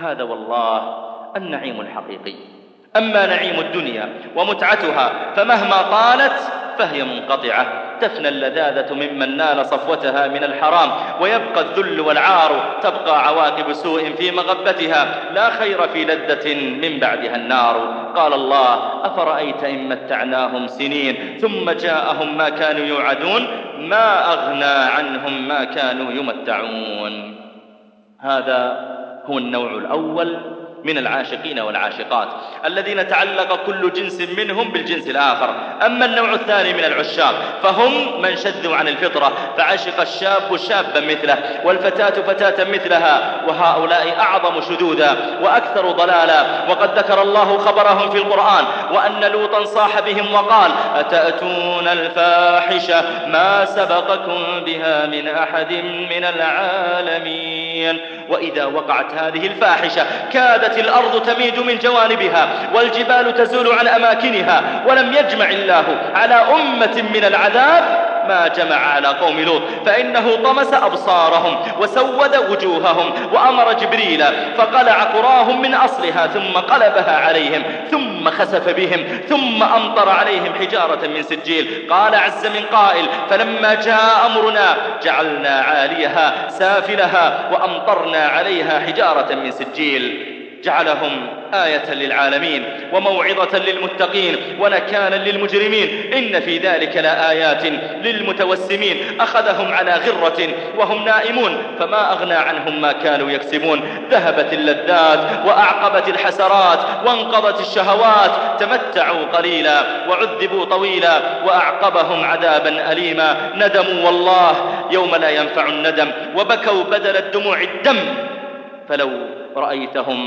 هذا والله النعيم الحقيقي. أما نعيم الدنيا ومتعتها فمهما طالت فهي منقطعة. تفنى اللذاذة ممن نال صفوتها من الحرام ويبقى الذل والعار تبقى عواقب سوء في مغبتها. لا خير في لذة من بعدها النار. قال الله أفرأيت إن متعناهم سنين ثم جاءهم ما كانوا يوعدون ما أغنى عنهم ما كانوا يمتعون. هذا هو النوع الأول من العاشقين والعاشقات الذين تعلق كل جنس منهم بالجنس الآخر. أما النوع الثاني من العشاق فهم من شذوا عن الفطرة فعشق الشاب شابا مثله والفتاة فتاة مثلها وهؤلاء أعظم شذوذا وأكثر ضلالا. وقد ذكر الله خبرهم في القرآن وأن لوطا صاح بهم وقال أتأتون الفاحشة ما سبقكم بها من أحد من العالمين؟ وإذا وقعت هذه الفاحشة كادت الأرض تميد من جوانبها والجبال تزول عن أماكنها ولم يجمع الله على أمة من العذاب ما جمع على قوم لوط فإنه طمس أبصارهم وسود وجوههم وأمر جبريل فقلع قراهم من أصلها ثم قلبها عليهم ثم خسف بهم ثم أمطر عليهم حجارة من سجيل. قال عز من قائل فلما جاء أمرنا جعلنا عاليها سافلها وأمطرنا عليها حجارة من سجيل. جعلهم آية للعالمين وموعظة للمتقين ونكالا للمجرمين. إن في ذلك لآيات للمتوسمين. أخذهم على غرة وهم نائمون. فما أغنى عنهم ما كانوا يكسبون. ذهبت اللذات وأعقبت الحسرات وانقضت الشهوات. تمتعوا قليلا وعذبوا طويلا وأعقبهم عذابا أليما. ندموا والله يوم لا ينفع الندم. وبكوا بدل الدموع الدم. فلو رأيتهم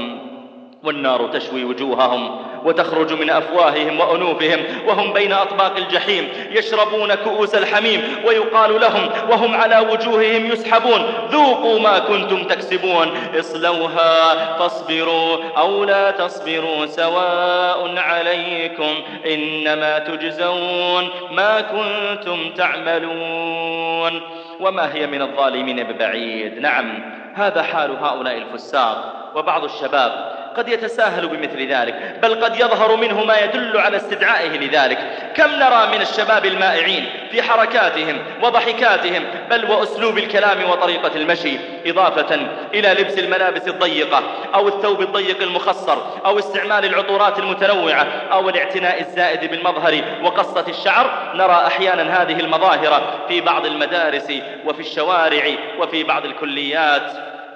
والنار تشوي وجوههم وتخرج من أفواههم وأنوفهم وهم بين أطباق الجحيم يشربون كؤوس الحميم ويقال لهم وهم على وجوههم يسحبون ذوقوا ما كنتم تكسبون اصلوها فاصبروا أو لا تصبروا سواء عليكم إنما تجزون ما كنتم تعملون وما هي من الظالمين ببعيد نعم هذا حال هؤلاء الفساق وبعض الشباب قد يتساهل بمثل ذلك بل قد يظهر منه ما يدل على استدعائه لذلك. كم نرى من الشباب المائعين في حركاتهم وضحكاتهم بل وأسلوب الكلام وطريقة المشي إضافة إلى لبس الملابس الضيقة أو الثوب الضيق المخصر أو استعمال العطورات المتنوعة أو الاعتناء الزائد بالمظهر وقصة الشعر. نرى أحيانا هذه المظاهر في بعض المدارس وفي الشوارع وفي بعض الكليات.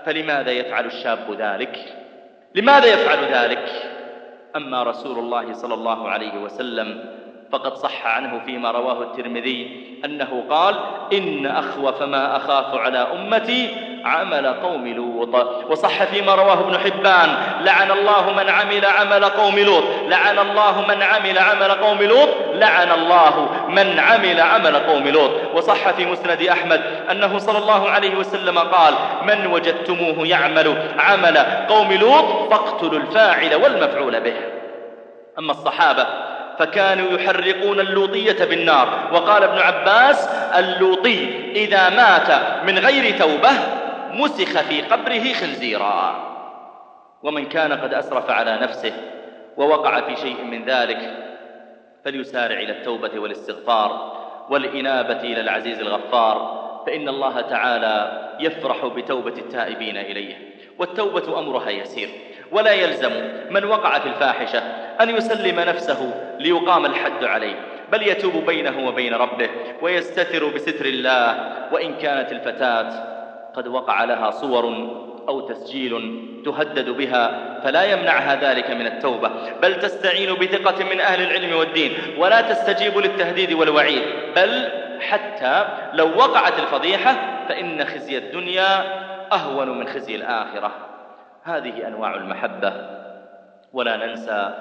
فلماذا يفعل الشاب ذلك؟ لماذا يفعل ذلك؟ أما رسول الله صلى الله عليه وسلم فقد صح عنه فيما رواه الترمذي أنه قال إن أخوف ما أخاف على أمتي عمل قوم لوط. وصح فيما رواه ابن حبان لعن الله من عمل عمل قوم لوط. لعن الله من عمل عمل قوم لوط لعن الله من عمل عمل قوم لوط. وصح في مسند أحمد أنه صلى الله عليه وسلم قال من وجدتموه يعمل عمل قوم لوط فاقتلوا الفاعل والمفعول به. أما الصحابة فكانوا يحرقون اللوطية بالنار. وقال ابن عباس اللوطي إذا مات من غير توبة مسخ في قبره خنزيرا. ومن كان قد أسرف على نفسه ووقع في شيء من ذلك فليسارع إلى التوبة والاستغفار والإنابة إلى العزيز الغفار. فإن الله تعالى يفرح بتوبة التائبين إليه. والتوبة أمرها يسير. ولا يلزم من وقع في الفاحشة أن يسلم نفسه ليقام الحد عليه. بل يتوب بينه وبين ربه ويستتر بستر الله وإن كانت الفتاة قد وقع لها صور أو تسجيل تهدد بها فلا يمنعها ذلك من التوبة. بل تستعين بثقة من أهل العلم والدين ولا تستجيب للتهديد والوعيد. بل حتى لو وقعت الفضيحة فإن خزي الدنيا أهون من خزي الآخرة. هذه أنواع المحبة. ولا ننسى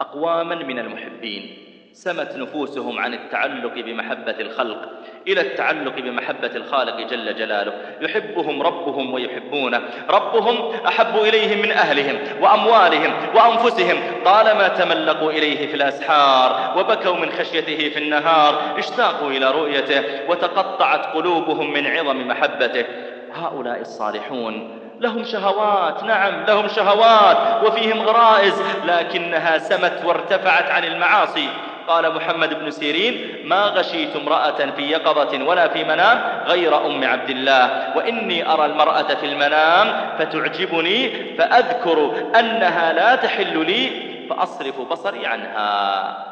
أقواما من المحبين سمت نفوسهم عن التعلق بمحبة الخلق إلى التعلق بمحبة الخالق جل جلاله. يحبهم ربهم ويحبونه. ربهم أحب إليهم من أهلهم وأموالهم وأنفسهم. طالما تملقوا إليه في الأسحار وبكوا من خشيته في النهار اشتاقوا إلى رؤيته وتقطعت قلوبهم من عظم محبته. هؤلاء الصالحون لهم شهوات نعم لهم شهوات وفيهم غرائز لكنها سمت وارتفعت عن المعاصي. قال محمد بن سيرين ما غشيت امرأة في يقظة ولا في منام غير أم عبد الله وإني أرى المرأة في المنام فتعجبني فأذكر أنها لا تحل لي فأصرف بصري عنها.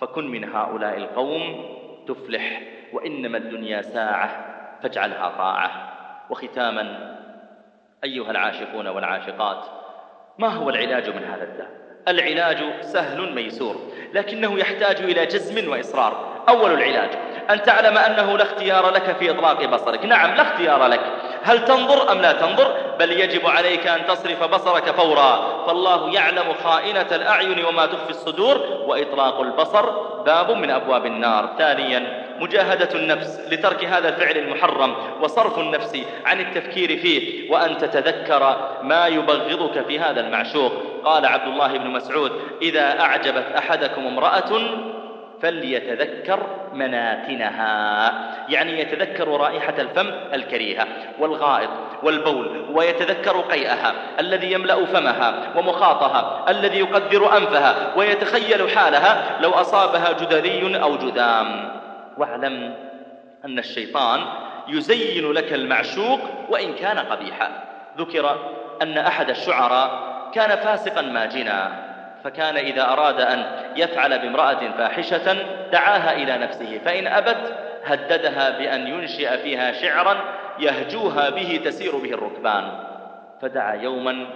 فكن من هؤلاء القوم تفلح وإنما الدنيا ساعة فاجعلها طاعة. وختاما أيها العاشقون والعاشقات ما هو العلاج من هذا الداء؟ العلاج سهل ميسور لكنه يحتاج إلى جزم وإصرار. أول العلاج أن تعلم أنه لا اختيار لك في إطلاق بصرك. نعم لا اختيار لك. هل تنظر أم لا تنظر؟ بل يجب عليك أن تصرف بصرك فورا. فالله يعلم خائنة الأعين وما تخفي الصدور وإطلاق البصر. باب من أبواب النار. ثانيا مجاهدة النفس لترك هذا الفعل المحرم وصرف النفس عن التفكير فيه وأن تتذكر ما يبغضك في هذا المعشوق. قال عبد الله بن مسعود إذا أعجبت أحدكم امرأة فليتذكر مناتنها. يعني يتذكر رائحة الفم الكريهة والغائط والبول ويتذكر قيئها الذي يملأ فمها ومخاطها الذي يقدر أنفها ويتخيل حالها لو أصابها جدري أو جذام. واعلم أن الشيطان يزين لك المعشوق وإن كان قبيحا. ذكر أن أحد الشعراء كان فاسقا ماجنا. فكان إذا أراد أن يفعل بامرأة فاحشة دعاها إلى نفسه فإن أبت هددها بأن ينشئ فيها شعرا يهجوها به تسير به الركبان. فدعا يوما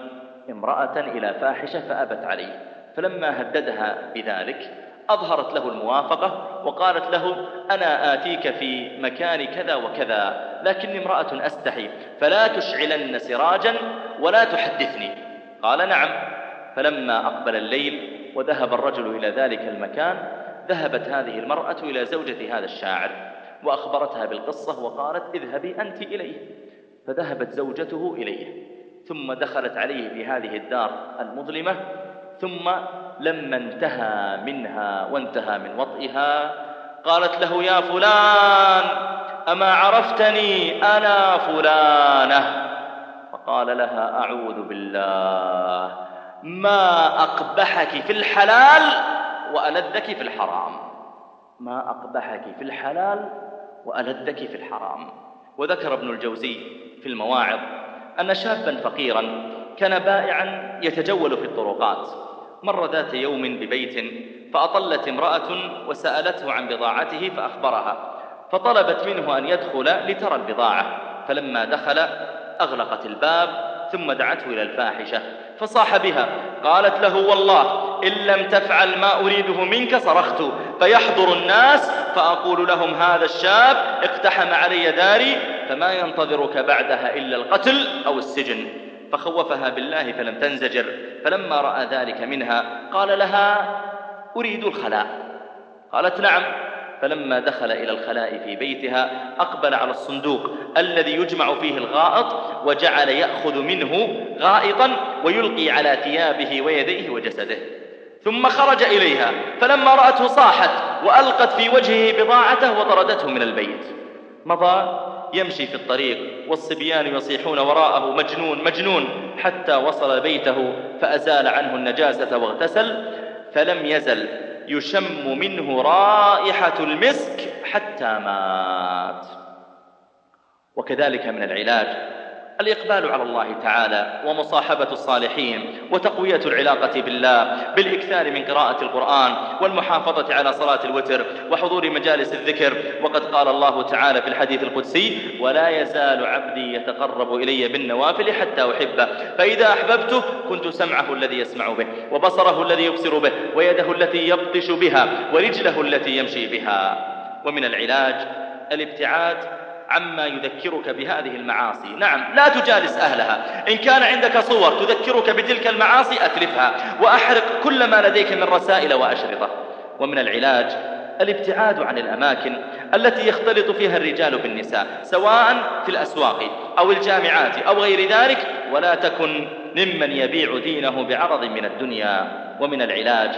امرأة إلى فاحشة فأبت عليه فلما هددها بذلك أظهرت له الموافقة وقالت له أنا آتيك في مكان كذا وكذا لكني امرأة أستحي فلا تشعلن سراجا ولا تحدثني. قال نعم. فلما أقبل الليل وذهب الرجل إلى ذلك المكان ذهبت هذه المرأة إلى زوجة هذا الشاعر وأخبرتها بالقصة وقالت اذهبي أنت إليه. فذهبت زوجته إليه ثم دخلت عليه في هذه الدار المظلمة ثم لما انتهى منها وانتهى من وطئها قالت له يا فلان أما عرفتني أنا فلانة؟ فقال لها أعوذ بالله. ما أقبحك في الحلال وألذك في الحرام. ما أقبحك في الحلال وألذك في الحرام. وذكر ابن الجوزي في المواعظ أن شابا فقيرا كان بائعا يتجول في الطرقات. مر ذات يوم ببيت فأطلت امرأة وسألته عن بضاعته فأخبرها. فطلبت منه أن يدخل لترى البضاعة. فلما دخل أغلقت الباب ثم دعته إلى الفاحشة فصاح بها قالت له والله إن لم تفعل ما أريده منك صرخت فيحضر الناس فأقول لهم هذا الشاب اقتحم علي داري فما ينتظرك بعدها إلا القتل أو السجن. فخوفها بالله فلم تنزجر فلما رأى ذلك منها قال لها أريد الخلاء. قالت نعم. فلما دخل إلى الخلاء في بيتها أقبل على الصندوق الذي يجمع فيه الغائط وجعل يأخذ منه غائطا ويلقي على ثيابه ويديه وجسده. ثم خرج إليها فلما رأته صاحت وألقت في وجهه بضاعته وطردته من البيت. مضى يمشي في الطريق والصبيان يصيحون وراءه مجنون مجنون! حتى وصل بيته فأزال عنه النجاسة واغتسل فلم يزل. يشم منه رائحة المسك حتى مات. وكذلك من العلاج. الإقبال على الله تعالى ومصاحبة الصالحين وتقوية العلاقة بالله بالإكثار من قراءة القرآن والمحافظة على صلاة الوتر وحضور مجالس الذكر. وقد قال الله تعالى في الحديث القدسي ولا يزال عبدي يتقرب إلي بالنوافل حتى أحبه فإذا أحببته كنت سمعه الذي يسمع به وبصره الذي يبصر به ويده التي يبطش بها ورجله التي يمشي بها. ومن العلاج الابتعاد عما يذكرك بهذه المعاصي. نعم لا تجالس أهلها. إن كان عندك صور تذكرك بتلك المعاصي أتلفها. وأحرق كل ما لديك من رسائل وأشرطة. ومن العلاج الابتعاد عن الأماكن التي يختلط فيها الرجال بالنساء سواء في الأسواق أو الجامعات أو غير ذلك. ولا تكن ممن يبيع دينه بعرض من الدنيا. ومن العلاج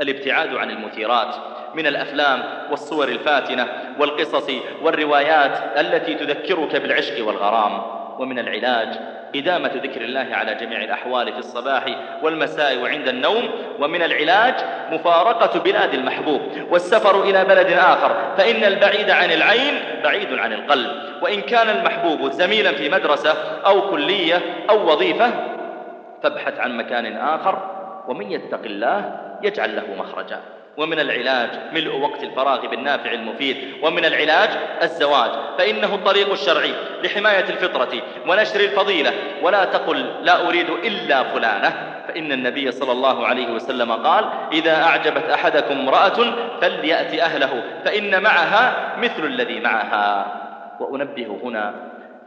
الابتعاد عن المثيرات من الأفلام والصور الفاتنة والقصص والروايات التي تذكرك بالعشق والغرام. ومن العلاج إدامة ذكر الله على جميع الأحوال في الصباح والمساء وعند النوم. ومن العلاج مفارقة بلاد المحبوب والسفر إلى بلد آخر. فإن البعيد عن العين بعيد عن القلب. وإن كان المحبوب زميلا في مدرسة أو كلية أو وظيفة فابحث عن مكان آخر. ومن يتق الله يجعل له مخرجا. ومن العلاج ملء وقت الفراغ بالنافع المفيد. ومن العلاج الزواج. فإنه الطريق الشرعي لحماية الفطرة ونشر الفضيلة. ولا تقل لا أريد إلا فلانة. فإن النبي صلى الله عليه وسلم قال إذا أعجبت أحدكم امرأة فليأتي أهله فإن معها مثل الذي معها. وأنبه هنا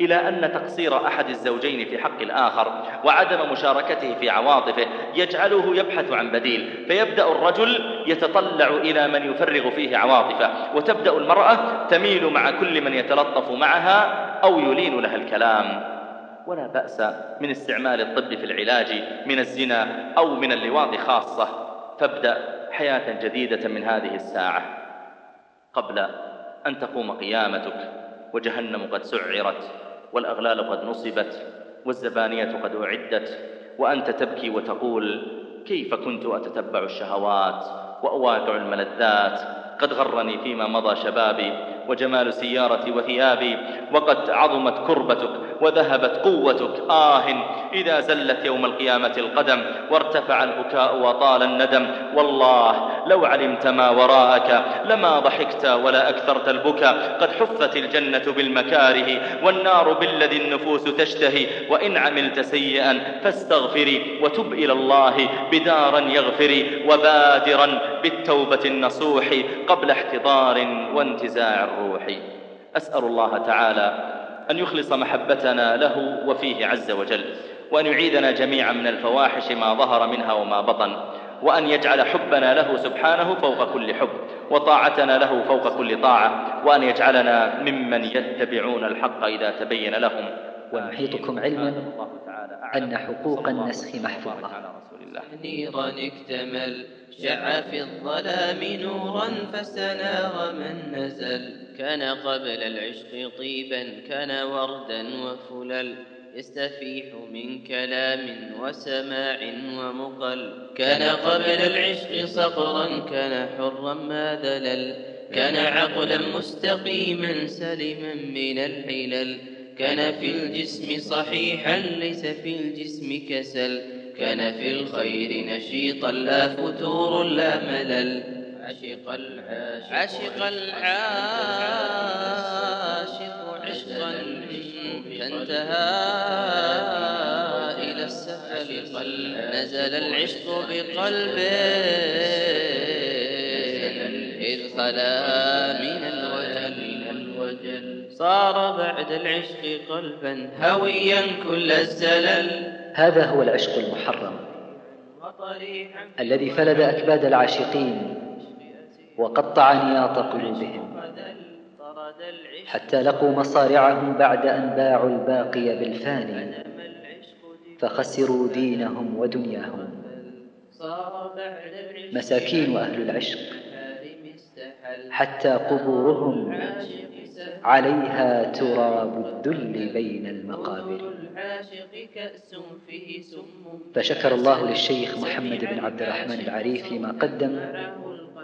إلى أن تقصير أحد الزوجين في حق الآخر وعدم مشاركته في عواطفه يجعله يبحث عن بديل فيبدأ الرجل يتطلع إلى من يفرغ فيه عواطفه وتبدأ المرأة تميل مع كل من يتلطف معها أو يلين لها الكلام. ولا بأس من استعمال الطب في العلاج من الزنا أو من اللواط خاصة. فابدأ حياة جديدة من هذه الساعة. قبل أن تقوم قيامتك وجهنم قد سعرت. والأغلال قد نصبت والزبانية قد أعدت وأنت تبكي وتقول كيف كنت أتتبع الشهوات وأواقع الملذات؟ قد غرني فيما مضى شبابي وجمال سيارتي وثيابي وقد عظمت كربتك وذهبت قوتك. آه إذا زلت يوم القيامة القدم وارتفع البكاء وطال الندم والله لو علمت ما وراءك لما ضحكت ولا أكثرت البكاء. قد حفت الجنة بالمكاره والنار بالذي النفوس تشتهي. وإن عملت سيئا فاستغفري وتب إلى الله بدارا يغفري وبادرا بالتوبة النصوح قبل احتضار وانتزاع الروح. أسأل الله تعالى أن يخلص محبتنا له وفيه عز وجل وأن يعيدنا جميعا من الفواحش ما ظهر منها وما بطن وأن يجعل حبنا له سبحانه فوق كل حب وطاعتنا له فوق كل طاعة وأن يجعلنا ممن يتبعون الحق إذا تبين لهم. ونحيطكم علما أن حقوق النسخ محفوظة. نيرا اكتمل. شع في الظلام نورا فسنى ومن نزل. كان قبل العشق طيبا كان وردا وفلل. يستفيح من كلام وسماع ومقل. كان قبل العشق صقرا كان حرا ما ذلل. كان عقلا مستقيما سلما من الحلل. كان في الجسم صحيحا ليس في الجسم كسل. كان في الخير نشيطا لا فتور لا ملل. عشق العاشق عشق العاشق عشقا فانتهى إلى السفل. نزل العشق بقلبه. إذ خلا من الوجل. صار بعد العشق قلبا هويا كل الزلل. هذا هو العشق المحرم الذي فلد أكباد العاشقين وقطع نياط قلوبهم حتى لقوا مصارعهم بعد أن باعوا الباقي بالفاني فخسروا دينهم ودنياهم. مساكين أهل العشق حتى قبورهم عليها تراب الذل بين المقابر. فشكر الله للشيخ محمد بن عبد الرحمن العريفي ما قدم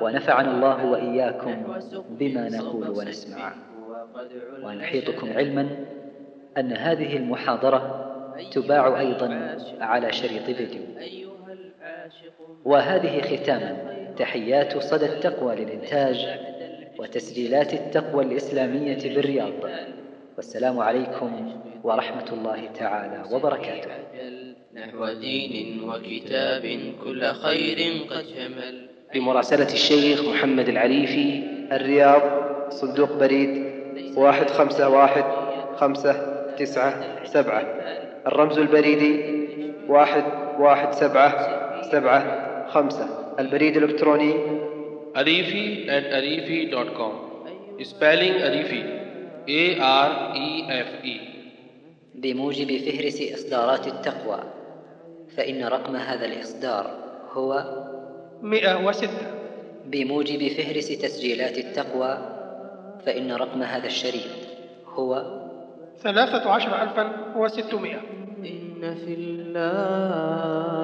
ونفعنا الله وإياكم بما نقول ونسمع. ونحيطكم علما أن هذه المحاضرة تباع أيضا على شريط فيديو. وهذه ختاما تحيات صدى التقوى للإنتاج وتسجيلات التقوى الإسلامية بالرياض. والسلام عليكم ورحمة الله تعالى وبركاته. نحو دين وكتاب كل خير قد شمل. بمراسلة الشيخ محمد العريفي الرياض صندوق بريد واحد خمسة واحد خمسة تسعة سبعة. الرمز البريدي واحد واحد سبعة سبعة خمسة. البريد الإلكتروني arifi at arifi.com spelling arifi. A R E F E. بموجب فهرس إصدارات التقوى. فإن رقم هذا الإصدار هو مئة وستة. بموجب فهرس تسجيلات التقوى فإن رقم هذا الشريط هو ثلاثة عشر ألفا وستمائة إن في الله